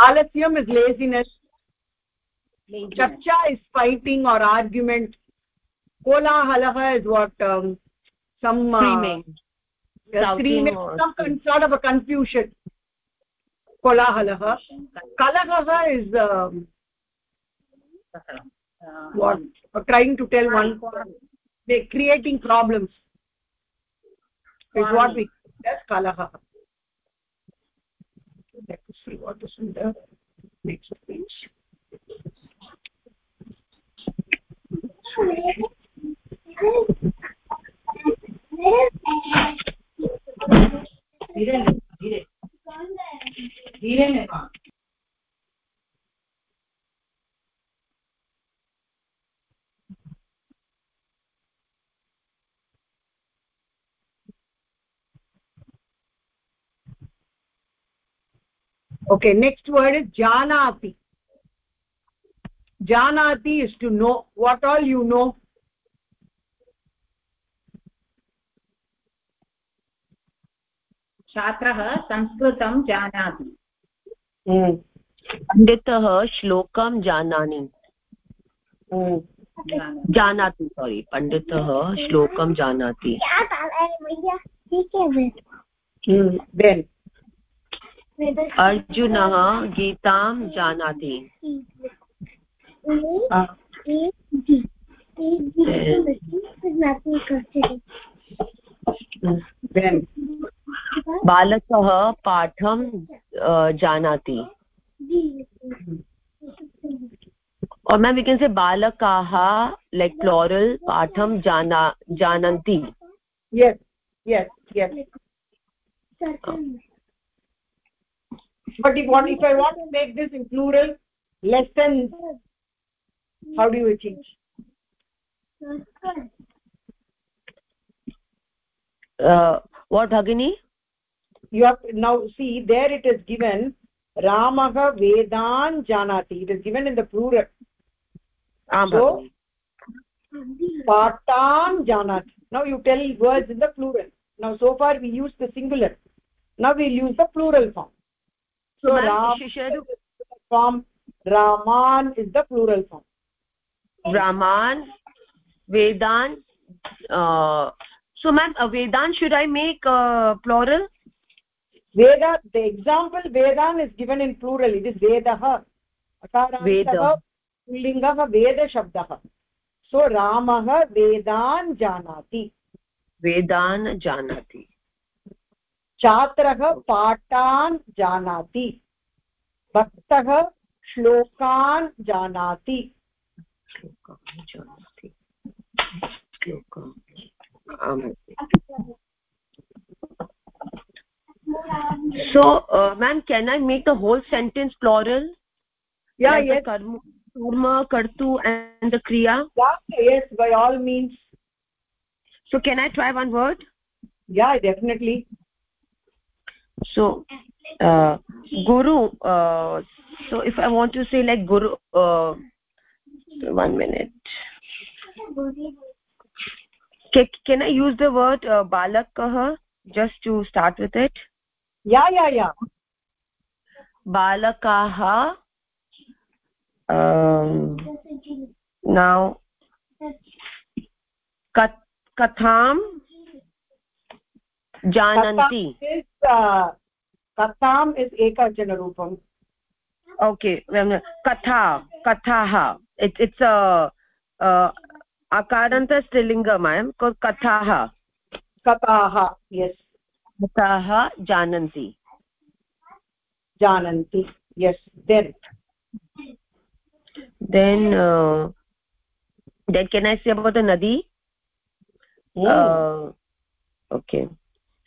alasyam is laziness. chacha is fighting or argument. kolahalah is what um, some uh,
screaming
screaming some sort of a confusion. kolahalah kalahah is um, what? Trying to tell one they creating problems is what we that's kalaha let's see what is in the next page धीरे धीरे धीरे में काम okay next word is janati janati is to know what all you know
छात्रः संस्कृतं जानाति
पण्डितः श्लोकं जानाति जानाति सोरि पण्डितः श्लोकं जानाति अर्जुनः गीतां जानाति। बालकः पाठं जानाति। और मैम वी कैन से बालकाः लाइक प्लोरल पाठं जाना जानन्ति।
Yes yes. Yes. But if if i want to make this in plural less than how do you change?
Uh, what bhagini
you have now see there it is given ramah vedan janati. It is given in the plural. So patam janati. Now you tell words in the plural. Now so far we use the singular. Now we'll use the plural form so, ram form raman is the plural form
raman vedan uh, so ma'am uh, vedan should i make uh, plural
veda the example vedan is given in plural it is vedah akarantah pullingah veda shabdah so ramah vedan janati
vedan janati
छात्रः पाठान् जानाति। भक्तः श्लोकान् जानाति।
सो ma'am केन् ऐ make अ होल् sentence plural कर्म कर्तु and
the
क्रिया
yes by all means
so can I try one word
yeah definitely
so uh, guru uh, so if i want to say like guru uh, one minute can, can i use the word uh, balakah just to start with it
yeah yeah yeah
balakaah um, now kat katham jananti
uh, कथाम्
is एकवचनरूपम् okay कथा कथाः it's अकारान्तस्त्रीलिङ्ग ma'am कथाः। कथाः yes कथाः जानन्ति।
जानन्ति yes then
then then can
अस्य भवतु नदी?
Okay. Uh,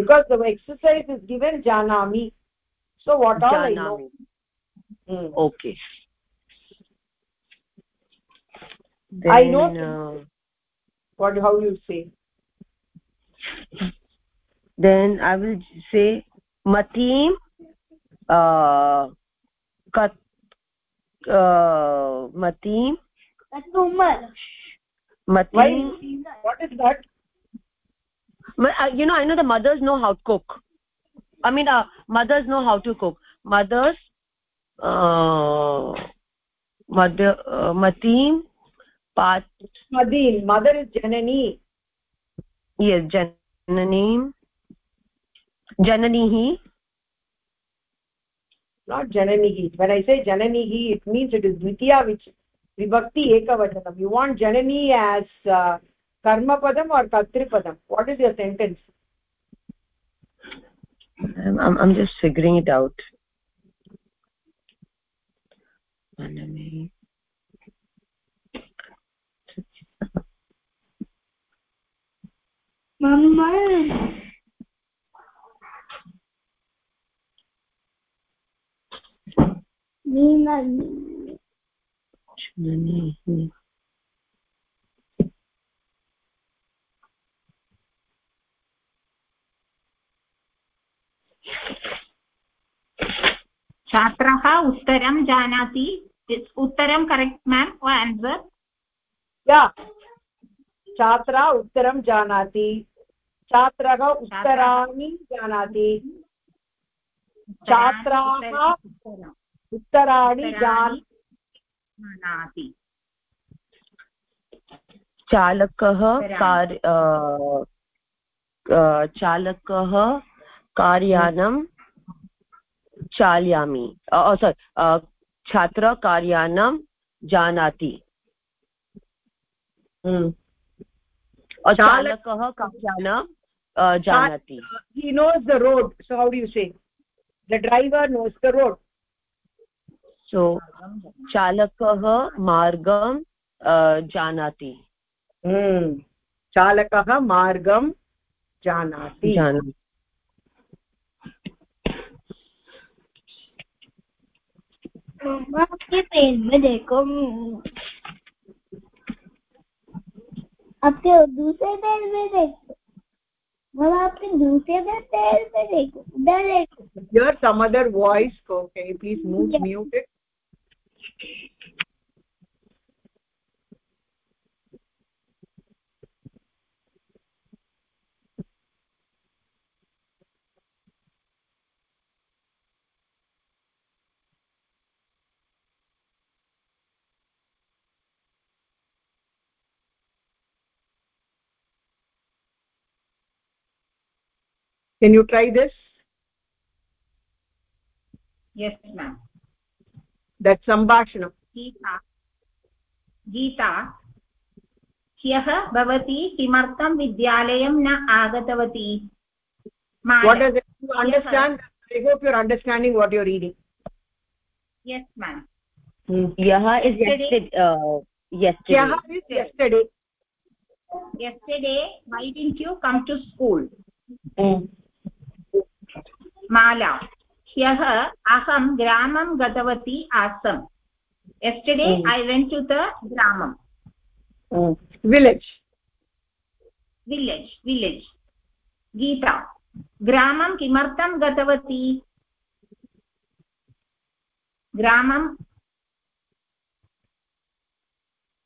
because the exercise is given janami so what all i know.
Janami
mm.
okay.
Then, i know
uh,
what how you say.
Then i will say matim uh kat uh matim.
Too much
matim.
What is that
you know i know the mothers know how to cook. I mean uh, mothers know how to cook. Mothers uh mother uh, matim pat.
Madin mother is janani.
Yes janani. Jananihi
not jananihi when i say jananihi it means it is dvitiya which vibhakti ekavachanam you want janani as uh, karma padam or katri padam what is your sentence
I'm, I'm, I'm just figuring it out
mama Nina
छात्रः उत्तरं जानाति। उत्तरं correct ma'am answer
या। छात्रा उत्तरं जानाति। छात्रः उत्तराणि जानाति। छात्राः उत्तराणि
जानाति।
चालकः कार् कार्यानं चालयामि। सोरि छात्र कार्यानं जानाति।
हम्म।
चालकः कार्यानं जानाति।
he knows the road so how do you say? The driver knows the road.
So चालकः मार्गं जानाति।
चालकः मार्गं जानाति।
आपके पेज में देखो आपके दूसरे पेज में देखो मम आपके दूसरे पेज में देखो उधर देखो
Here some other voice. okay please yes. mute it? can you try this
yes ma'am
that sambhashanam
Gita Gita ह्यः भवती किमर्थं विद्यालयं न आगतवती
what does it you understand i hope you're understanding what you're reading
yes ma'am
hmm. yaha is yesterday uh, yesterday
yaha is yesterday
yesterday why didn't you come to school
mm.
माला ह्यः अहं ग्रामं गतवती आसम्। Yesterday I went to the ग्रामं
village
village village Gita. ग्रामं किमर्थं गतवती? ग्रामं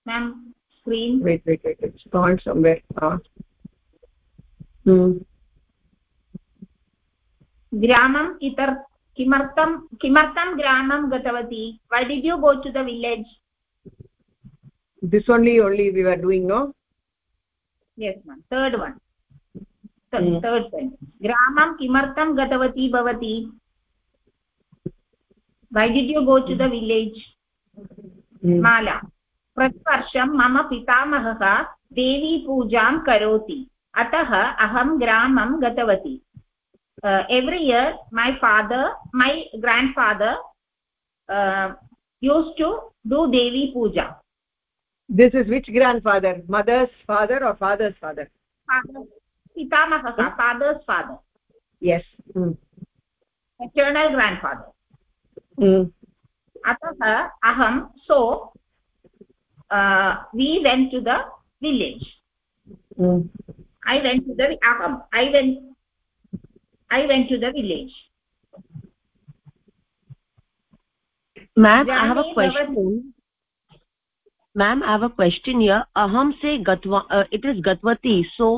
ma'am screen
wait wait wait. It's gone somewhere. Ah. hmm.
ग्रामम् इतर् किमर्थं किमर्थं ग्रामं गतवती? Why did you go to the village
this only only we are doing no
yes man third one third ग्रामं किमर्थं गतवती भवती why did you go to the village Mala प्रतिवर्षं मम पितामहः देवीपूजां करोति अतः अहं ग्रामं गतवती uh, every year my father my grandfather uh, used to do devi puja.
This is which grandfather? Mother's father or father's father?
Father hmm? father's father.
Yes. Mm.
maternal grandfather.
Mm.
atah aham so uh, we went to the village. Hmm. I went to the aham i went i went to the village.
Ma'am i have a question. Ma'am i have a question here. Aham say gatva uh, it is gatvati so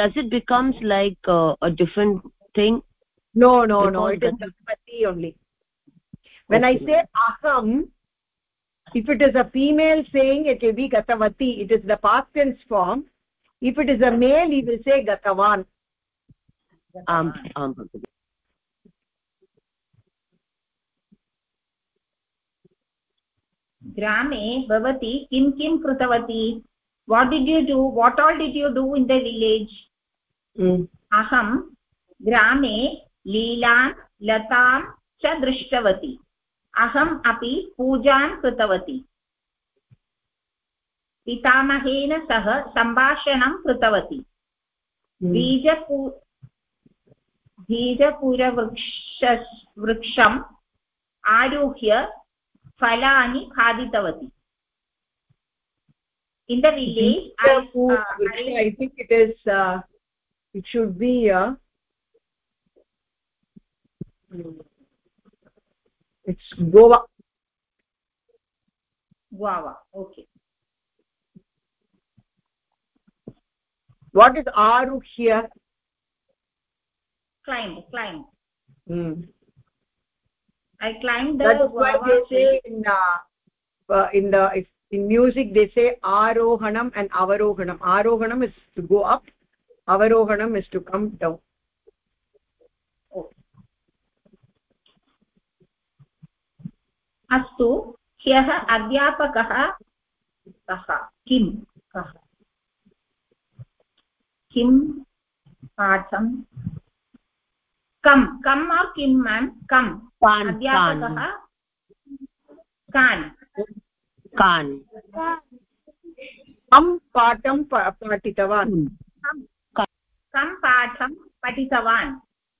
does it becomes like uh, a different thing?
No no no it is gatvati only. When okay. i say aham if it is a female saying it will be gatavati it is the past tense form. If it is a male he will say gatavan
um um
ग्रामे भवती किं किं कृतवती what did you do what all did you do in the village अहं ग्रामे लीलां लतां च दृष्टवती अहम् अपि पूजां कृतवती पितामहेन सह सम्भाषणं कृतवती. बीजपू बीजपुरवृक्ष वृक्षम् आरुह्य फलानि खादितवती in the village I, uh,
I, think it is uh, it should be uh, it's guava
guava okay
what is aruhya
climb climb
hmm
i climbed the
that is why they say in uh, uh, in the if in music they say arohanam and avarohanam arohanam is to go up avarohanam is to come down
अस्तु ह्यः अध्यापकः कः किं कः किं पाठं कं कम् और् किं मेम्? कम्। अध्यापकः? कान्।
कान्।
कं पाठं पाठितवान्।
कं पाठं पठितवान्।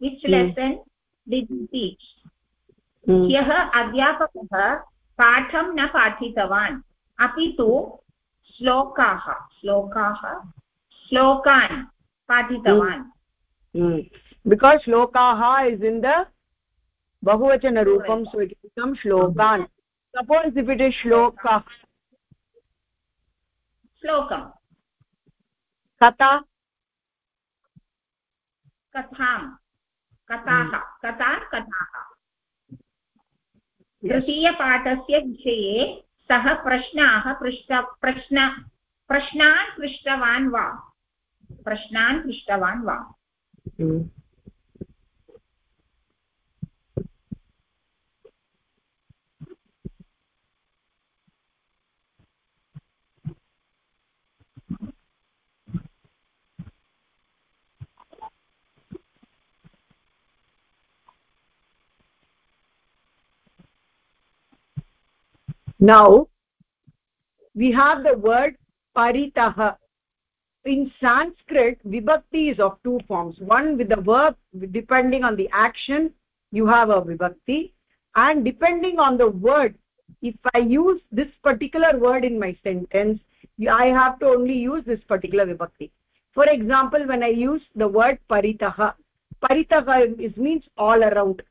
विच् लेसन् डिड् टीच् ह्यः अध्यापकः पाठं न पाठितवान्। अपि तु श्लोकाः श्लोकाः श्लोकान् पाठितवान्।
बिकास् श्लोकाः इस् इन् द बहुवचनरूपं so it becomes shlokan. Suppose if it is shloka.
श्लोकं
कथा
कथां कथाः कथान् कथाः तृतीयपाठस्य विषये सः प्रश्नाः पृष्ट प्रश्न प्रश्नान् पृष्टवान् वा प्रश्नान् पृष्टवान् वा
now we have the word paritah in sanskrit vibhakti is of two forms. One with the verb depending on the action you have a vibhakti. And depending on the word if i use this particular word in my sentence i have to only use this particular vibhakti. For example when i use the word paritah paritah is means all around.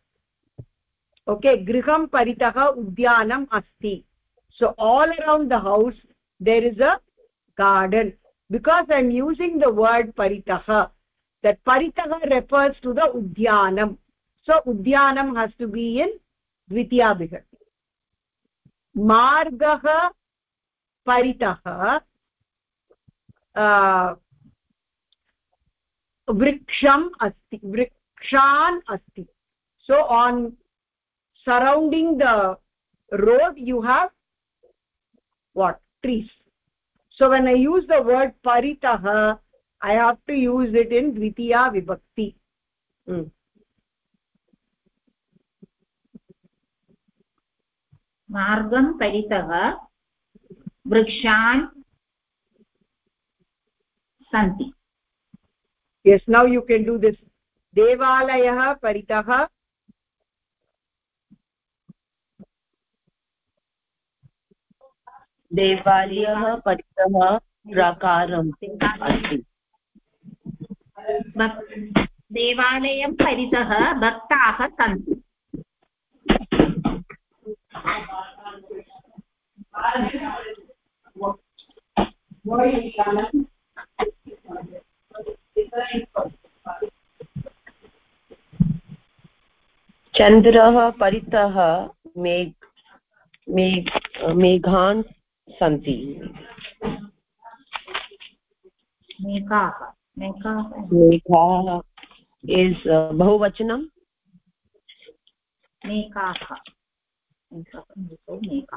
Okay griham paritah udyanam asti so all around the house there is a garden because i'm using the word paritah that paritah refers to the udyanam so udyanam has to be in dvitiya vibhakti margah paritah vriksham asti vrikshan asti so on surrounding the road you have what trees so when i use the word paritah i have to use it in dvitiya vibhakti hmm.
मार्गं परितः वृक्षान् सन्ति
yes now you can do this devalayah paritah
देवालयः परितः प्राकारम् अस्ति।
देवालयं परितः भक्ताः सन्ति।
चन्द्रः परितः मेघ मेघ मेघान् सन्ति इस् बहुवचनं
नेकाः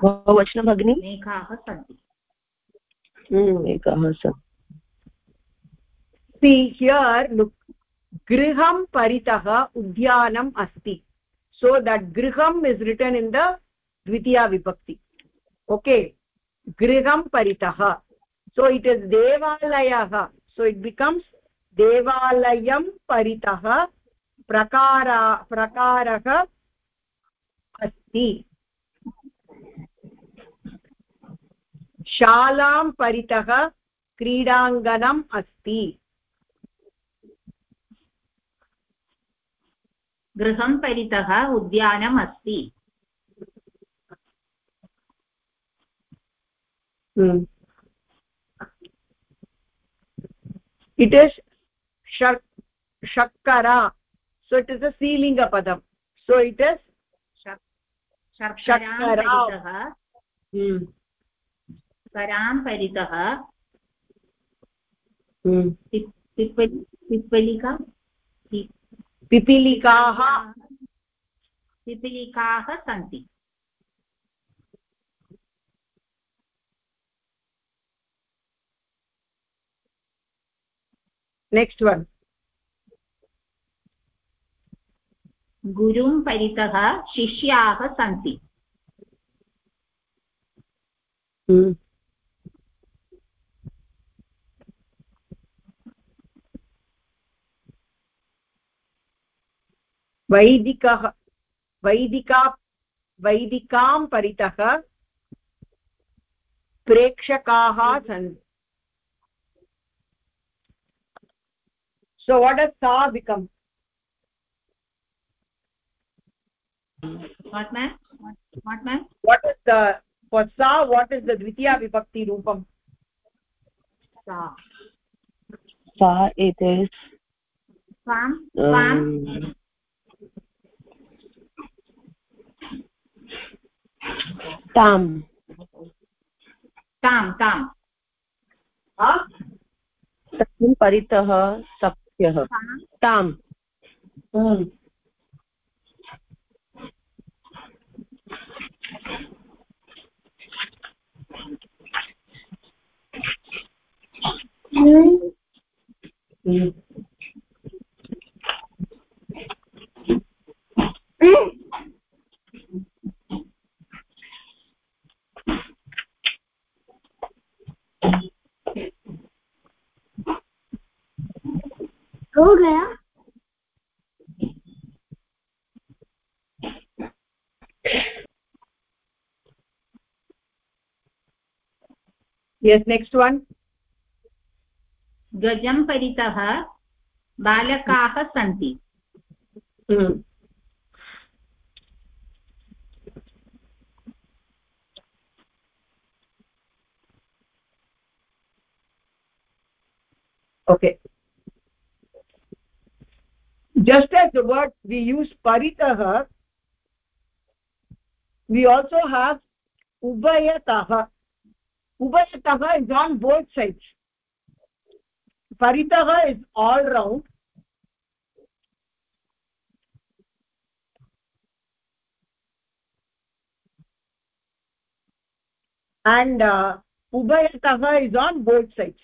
बहुवचनं भगिनि
नेकाः सन्ति
एकः सन्ति
सो दट् गृहम् इस् रिटर्न् इन् द द्वितीया विभक्ति ओके गृहं परितः। सो इट् इस् देवालयः। सो इट् बिकम्स् देवालयं परितः। प्रकार, प्रकारः अस्ति। शालां परितः क्रीडाङ्गणम् अस्ति।
गृहं परितः उद्यानम् अस्ति।
It is shak shakkara so it is a sealinga padam so it is
शर्करां करां परितः पिप्पलिका
पिपीलिकाः
पिपीलिकाः सन्ति
नेक्स्ट् वन्
गुरुं परितः शिष्याः सन्ति।
वैदिकः वैदिका वैदिकां परितः प्रेक्षकाः सन्ति so what does sa become
what ma'am what, ma'am
what is the for sa what is the dvitiya vibhakti roopam
sa
sa it is
swam swam um,
ताम्
तां तां
तस्मिन् परितः सख्यः ताम्। Mm.
हो गया।
Yes next one.
गजं परितः बालकाः सन्ति।
Hmm. Just as the word we use paritah we also have ubayatah ubayatah is on both sides. Paritah is all round. And uh, ubayatah is on both sides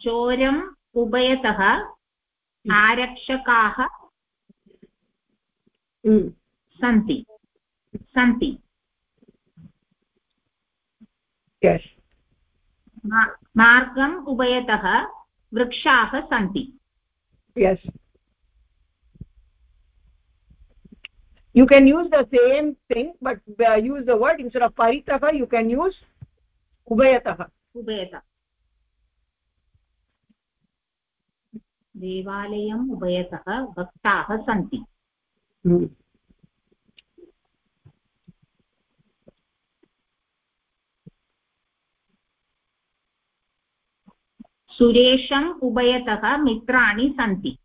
चोरम् उभयतः आरक्षकाः सन्ति सन्ति मार्गम् उभयतः वृक्षाः सन्ति
yes you can use the same thing but uh, use the word instead of paritah you can use ubayatah
उभयतः। देवालयम् उभयतः भक्ताः सन्ति।
hmm.
सुरेशम् उभयतः मित्राणि सन्ति।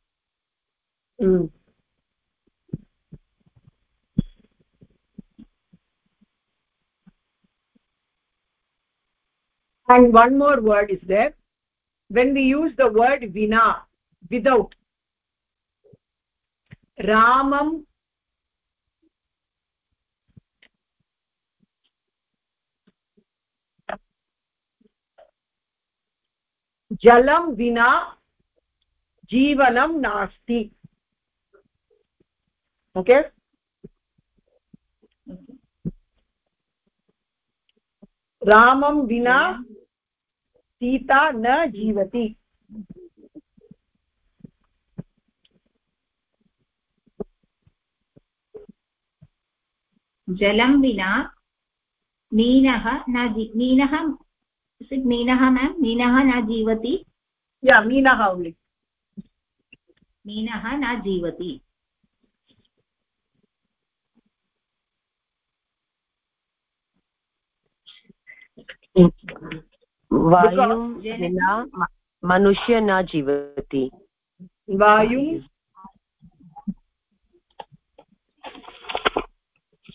And one more word is there when we use the word vina without ramam jalam vina जीवनं नास्ति okay रामं विना सीता न जीवति।
जलं विना मीनः न मीनः मीनः मेम् मीनः न जीवति?
या मीनः ओन्लि
मीनः न जीवति।
वायुं विना मनुष्य न जीवति
वायुं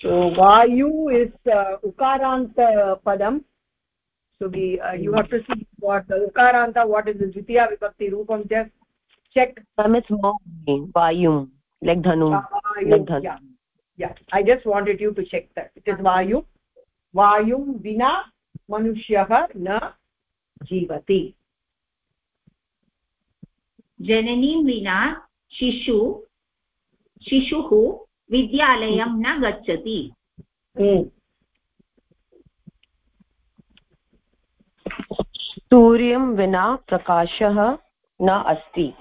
so vayu is uh, ukarant padam so we uh, you have to see what the ukaranta what is the dvitiya vibhakti roopam just check
some it's more vayu like dhanu like dhanu
yeah yeah i just wanted you to check that it is vayu vayum vina manushyaha na जीवति
जननीं विना शिशु शिशुः विद्यालयं न गच्छति
सूर्यं विना प्रकाशः न अस्ति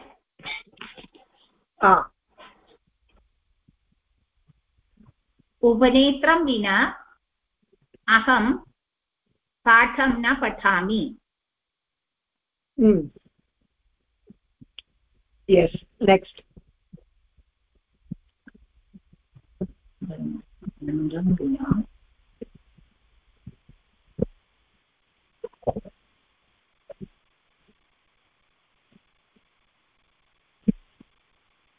उपनेत्रं विना अहं पाठं न पठामि
mm. yes, next.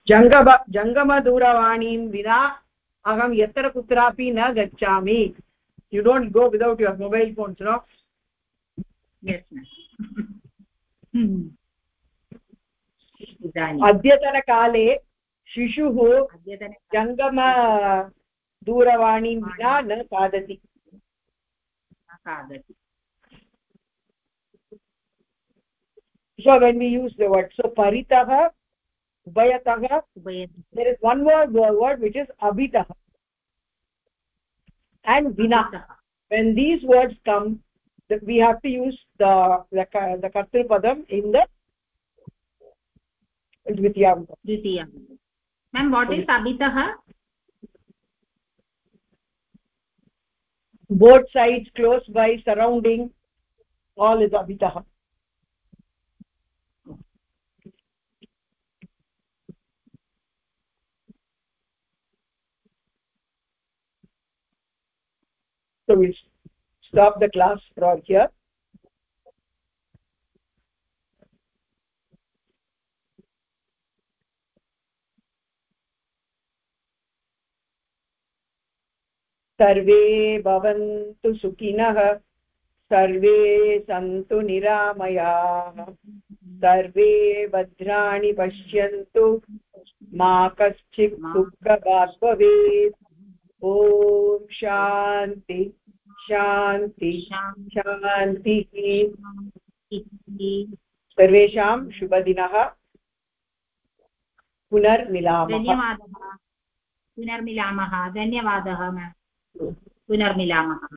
जङ्गम जङ्गमदूरवाणीं विना अहं यत्र कुत्रापि न गच्छामि. You don't go without your mobile phones
no
अद्यतनकाले शिशुः जङ्गम दूरवाणीं विना न खादति
खादति
so when we use the word so paritah ubayatah there is one more word which is abhitah and vina when these words come we have to use the the, the kartri padam in the dvitiyam
dvitiyam ma'am what is abhitah
both sides close by surrounding all is abhitah so we stop the class from here. सर्वे भवन्तु सुखिनः, सर्वे सन्तु निरामयाः, सर्वे भद्राणि पश्यन्तु, मा कश्चित् दुःखभाग् भवेत्। ॐ शान्ति। शान्ति। शान्तिः। सर्वेषां शुभदिनः। पुनर्मिलामः।
धन्यवादः। पुनर्मिलामः। धन्यवादः पुनर्मिलामः।